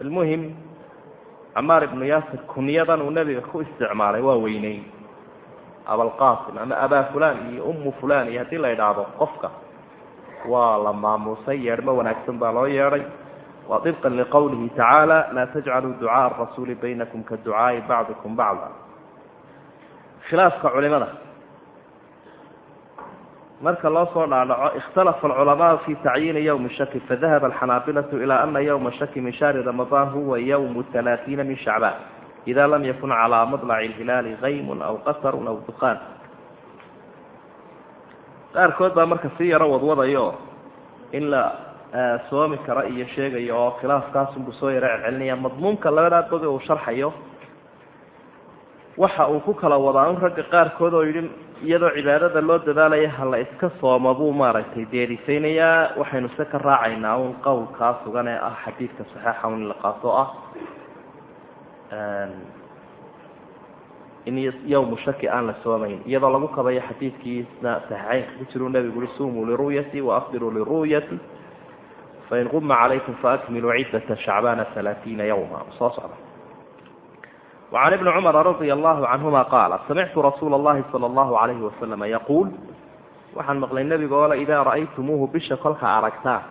almuhim camaar ibnu yaasir kunyadan uu nebiga ku isticmaalay waa weyneyn abalqasim ama abaa fulan iyo ummu fulan iyo haddii la idhaahdo qofka waa la maamuusay yeedhmo wanaagsan baa loo yeedhay waa طibqa liqowlihi tacaala laa tajcaluu ducaaء arasuuli baynakum ka ducaaءi bacdikum bacda khilaafka culimada marka loo soo dhaadhaco ikhtalafa alculamaau fi tacyiini ywmi shaki fadahaba alxanaabilatu ilaa ana ywma shaki min shahri ramadaan huwa ywmu halaaiina min shacbaan ida lam yakun calaa maطlaci اlhilaali kaymun aw qasarun aw duqaan. Qaarkood baa marka si yaro wadwadayo in la soomi karo iyo sheegayo oo khilaafkaasunbuu soo yaro celcelinaya madmuumka labadaa boge uu sharxayo waxa uu ku kala wadaa un ragga qaarkood oo yidhi iyadoo cibaadada loo dadaalaya hala iska sooma buu maaragtay deerisaynayaa waxaynu se ka raacaynaa un qowlkaa sugan ee ah xadiidka saxeixa un la ah in yawmu shaki aan la soomayn. Iyadoo lagu kabayo xadiidkiisna saxiixeynka ku jiruu nebigu ui sumuu liru'yati waafdiruu liru'yati fain quma calaykum faakmiluu ciddata shacbaana alaaiina yawma. Soo socda وعن بن cمر رضي الله عنهma قاaل سمعت رsuuل اللhi صلى الله عليه وسلم يقuل waxaan mqlay نبiga ole إذا رأyتmuuه bisha kolka aragtaan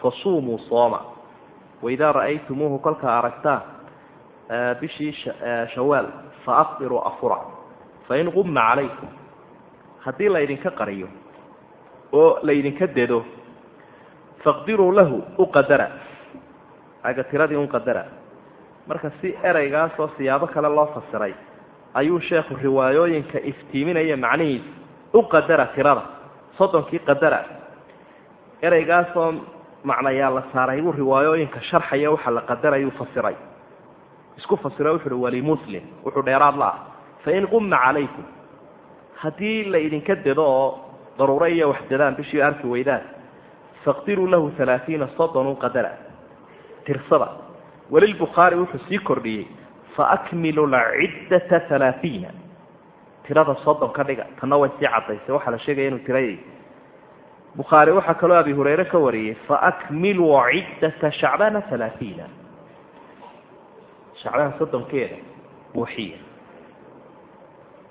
fasumuu sooma وإذا رأyتmuuه kolka aragtaan bishii شhawاal faأfطiruu afura fain quma عalayكم haddii laydinka qariyo oo laydinka dedo faqdiruu lahu uqadara aga tiradii unqadara marka si ereygaasoo siyaabo kale loo fasiray ayuu sheekhu riwaayooyinka iftiiminaya macnihiisa u qadara tirada soddonkii qadara. Ereygaasoo macnayaa la saaray buu riwaayooyinka sharxaya waxa la qadarayuu fasiray. Isku fasiro wuxu uhi walimuslim wuxuu dheeraad la ah. Fain qumma calaykum haddii la idinka dedo oo daruuro iyo wax dadaan bishii arki weydaan faqdiruu lahu alaaiina soddon u qadara tirsada welilbukhaari wuxuu sii kordhiyey faakmilu lciddata alaaiina tirada soddon ka dhiga tanna way sii cadaysay waxaa la sheegaya inuu tirayay bukhaari waxaa kaloo abi hurayre ka wariyey faakmiluu ciddata shacbaana alaaiina shacbaan soddonkeeda buuxiya.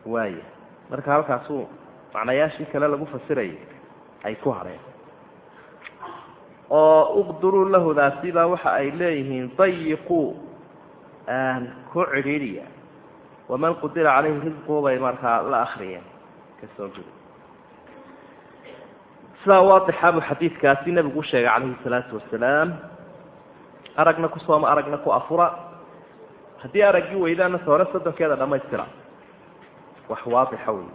Waaya marka halkaasuu macnayaashii kale lagu fasirayay ay ku hadheen oo uqduruu lahudaasibaa waxa ay leeyihiin dayiquu ku cidhiidhiya. Waman qudira calayhi risquhu bay markaa la akriyeen ka soo gudi sidaa waadixaabu xadiidkaasi nebigu u sheegay calayhi salaatu wasalaam aragna ku sooma aragna ku afura. Haddii araggii weydaana hore soddonkeeda dhamaystira wax waadixa wey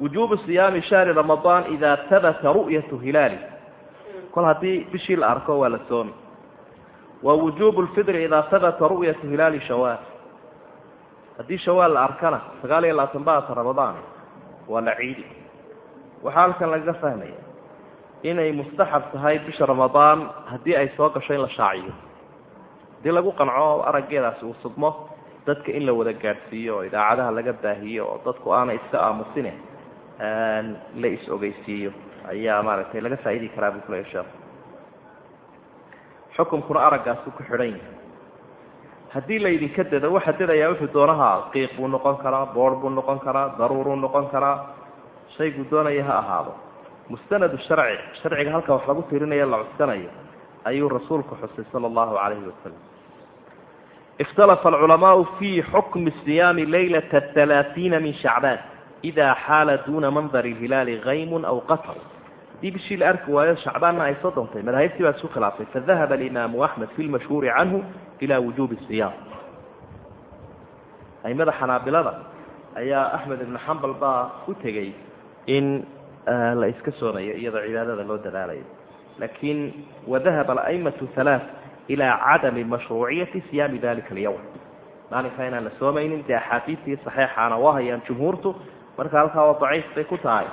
wujuubu siyaami shahri ramadaan idaa habata ru'yatu hilaali kol haddii bishii la arko waa la soomi. Wa wujuubu lfidri idaa habata ru'yatu hilaali shawaal. Haddii shawaal la arkana sagaal iyo labaatan baata ramadaan waa la ciidi. Waxaa halkan lagaga fahmaya inay mustaxab tahay bisha ramadaan haddii ay soo gasho in la shaaciyo. Haddii lagu qanco araggeedaasi uu sugmo dadka in la wada gaadhsiiyo oo idaacadaha laga baahiyo oo dadku aanay iska aamusine la is-ogeysiiyo ayaa maaragtay laga faaidi karaa buu kuleya sheekhu xukumkuna araggaasu ku xidhan yahay. Haddii laydinka dado waxa dadayaa wuxuu doonaha qiiq buu noqon karaa boor buu noqon karaa daruuruu noqon karaa shayguu doonaya ha ahaado. Mustanadu sharci sharciga halka wax lagu tirinayo la cuskanayo ayuu rasuulku xusay sala allahu calayhi wasalam ikhtalafa alculamaau fii xukmi siyaami laylata halaaiina min shacbaan idaa xaala duuna mandari hilaali haymun aw qatar haddii bishii la arki waayo shacbaanna ay soo dontay madaahibtii baa isu khilaafay. Fadahaba alimaamu axmed fi lmashhuuri canhu ilaa wujuubi siyaam aimada xanaabilada ayaa axmed ibnu xambal baa u tegey in la iska soonayo iyadoo cibaadada loo dadaalayo. Laakiin wadahaba alaimatu halaa ilaa cadami mashruuciyati siyaami dalika alyawm. Maalinkaa inaan la soomaynin dee axaadiistii saxeixaana waa hayaan jumhuurtu marka halkaa waa daciif bay ku tahay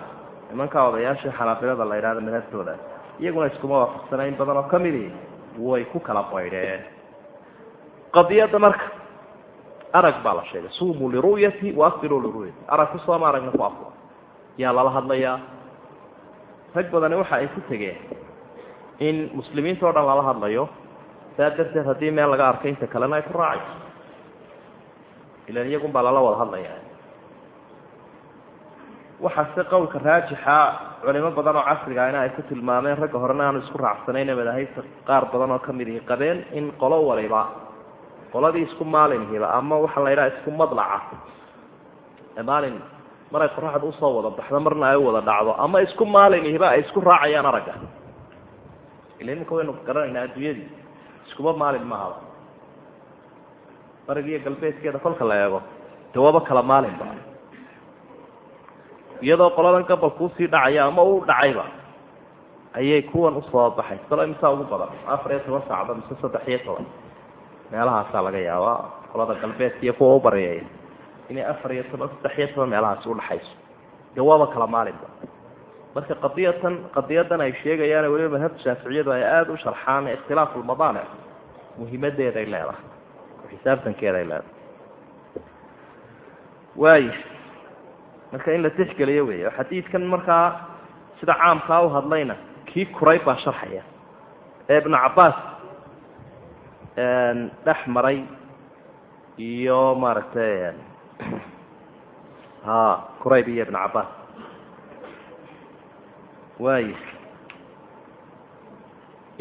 nimankaa odayaashii xanaabilada la yidhahdo madhabtooda iyaguna iskuma waafaqsana in badan oo ka midi way ku kala baydheen qadiyadda marka arag baa la sheegay suumuu liru'yati waafiruu liru'yati arag ku sooma aragna ku afuro yaa lala hadlayaa rag badani waxa ay ku tegeen in muslimiinta o dhan lala hadlayo saa darteed haddii meel laga arkay inta kalena ay ku raacayso. Ilan iyagun baa lala wada hadlaya waxaase qowlka raajixa culimo badan oo casrigaana ay ku tilmaameen ragga horena aanu isku raacsanayne madaahibta qaar badan oo ka mid ihi qabeen in qolo waliba qoladii isku maalinhiba ama waxaa la yidhaha isku madlaca. Ee maalin maray qoraxda u soo wada baxdo marna ay u wada dhacdo ama isku maalinhiba ay isku raacayaan aragga. Ila iminka waynu garanaynaa adduunyadii iskuba maalin mahaba barigiiyo galbeedkeeda kolka la eego dee waaba kala maalinba iyadoo qoladan gabalku u sii dhacaya ama u dhacayba ayay kuwan u soo baxay. Salo imsaa ugu badan? Afar iyo toban saacdood mise saddex iyo toban. Meelahaasaa laga yaabaa qolada galbeedka iyo kuwa u bareeya inay afar iyo toban saddex iyo toban meelahaasi udhaxayso dee waaba kala maalinba marka qadiyatan qadiyadan ay sheegayaan weliba madhabta shaaficiyadu ay aada u sharxaan ikhtilaafu lmadaanic muhimadeeday leedahay xisaabtankeeda ay leedahay. Waay marka in la tixgeliyo wey xadiidkan markaa sida caamkaa u hadlayna kii kurayb baa sharxaya. Ee ibnu cabbaas dhex maray iyo maaragtay ha kurayb iyo ibnu cabbaas. Waay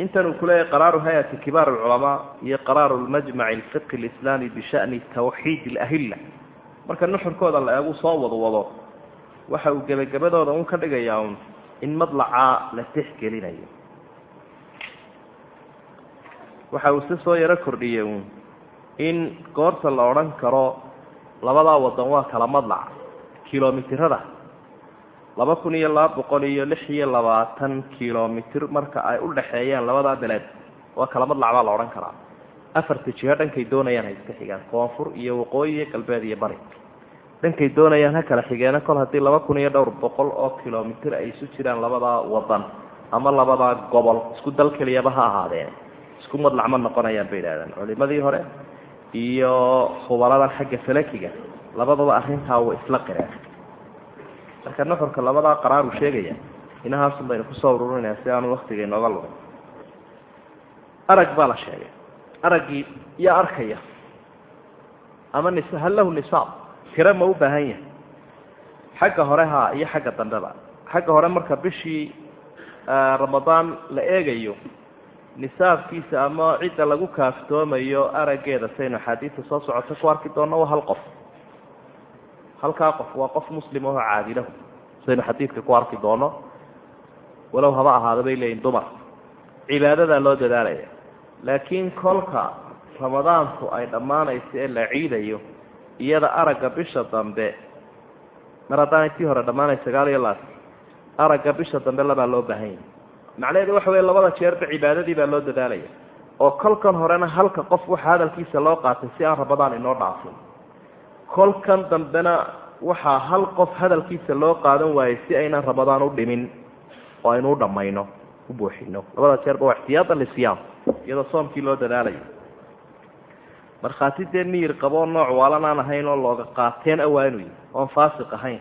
intan uu kuleeyahay qaraaru hay'ati kibaar alculamaa iyo qaraaru lmajmac alfiqhi alislaami bishani tawxiid alahilla. Marka nuxurkooda la eegu soo wado wado waxa uu gebagabadooda un ka dhigayaa un in madlacaa la tixgelinayo waxa uu si soo yaro kordhiyey uun in goorta la odhan karo labadaa waddan waa kala madlac kilomitirada. Laba kun iyo laba boqol iyo lix iyo labaatan kilomitir marka ay u dhexeeyaan labadaa beleed waa kala madlac baa la odhan karaa. Afarta jiho dhankay doonayaan ha iska xigaan koonfur iyo waqooyi iyo galbeed iyo bari dhankay doonayaan ha kala xigeena kol haddii laba kun iyo dhowr boqol oo kilomitir ay isu jiraan labadaa wadan ama labadaa gobol isku dal keliyaba ha ahaadeen. Isku madlac ma noqonayaan bay yidhahdeen culimadii hore iyo khubaradan xagga falakiga labadaba arrintaa way isla qireen. Marka nuxurka labadaa qaraaru sheegaya inahaasun baynu ku soo ururinaya si aanu waktiga inooga lumin. Arag baa la sheegay. Araggii yaa arkaya. Ama nis hal lahu nisaab tiro ma u baahan yahay? Xagga hore ha iyo xagga dambeba xagga hore marka bishii ramadaan la eegayo nisaabkiisa ama cidda lagu kaaftoomayo araggeeda saynu axaadiista soo socota ku arki doonno waa hal qof. Halkaa qof waa qof muslim aho caadilahu saynu xadiidka ku arki doono walow haba ahaada bay leeyihiin dumar. Cibaadadaa loo dadaalaya. Laakiin kolka ramadaanku ay dhammaanayso ee la ciidayo iyada aragga bisha dambe. Mar haddaan tii hore dhammaanayn sagaal iyo laatan aragga bisha dambe labaa loo baahan yahay macnaheedu waxa weeye labada jeerba cibaadadii baa loo dadaalaya. Oo kolkan horena halka qof waxa hadalkiisa loo qaatay si aan rabadaan inoo dhaafin. Kolkan dambena waxaa hal qof hadalkiisa loo qaadan waayey si aynan rabadaan u dhimin oo aynu u dhammayno u buuxino labada jeerba waa ixtiyaatan lisiyaam iyadoo soomkii loo dadaalayo markhaati dee miyir qaboo nooc waalan aan ahayn oo looga qaateen awaanu oon faasiq ahayn.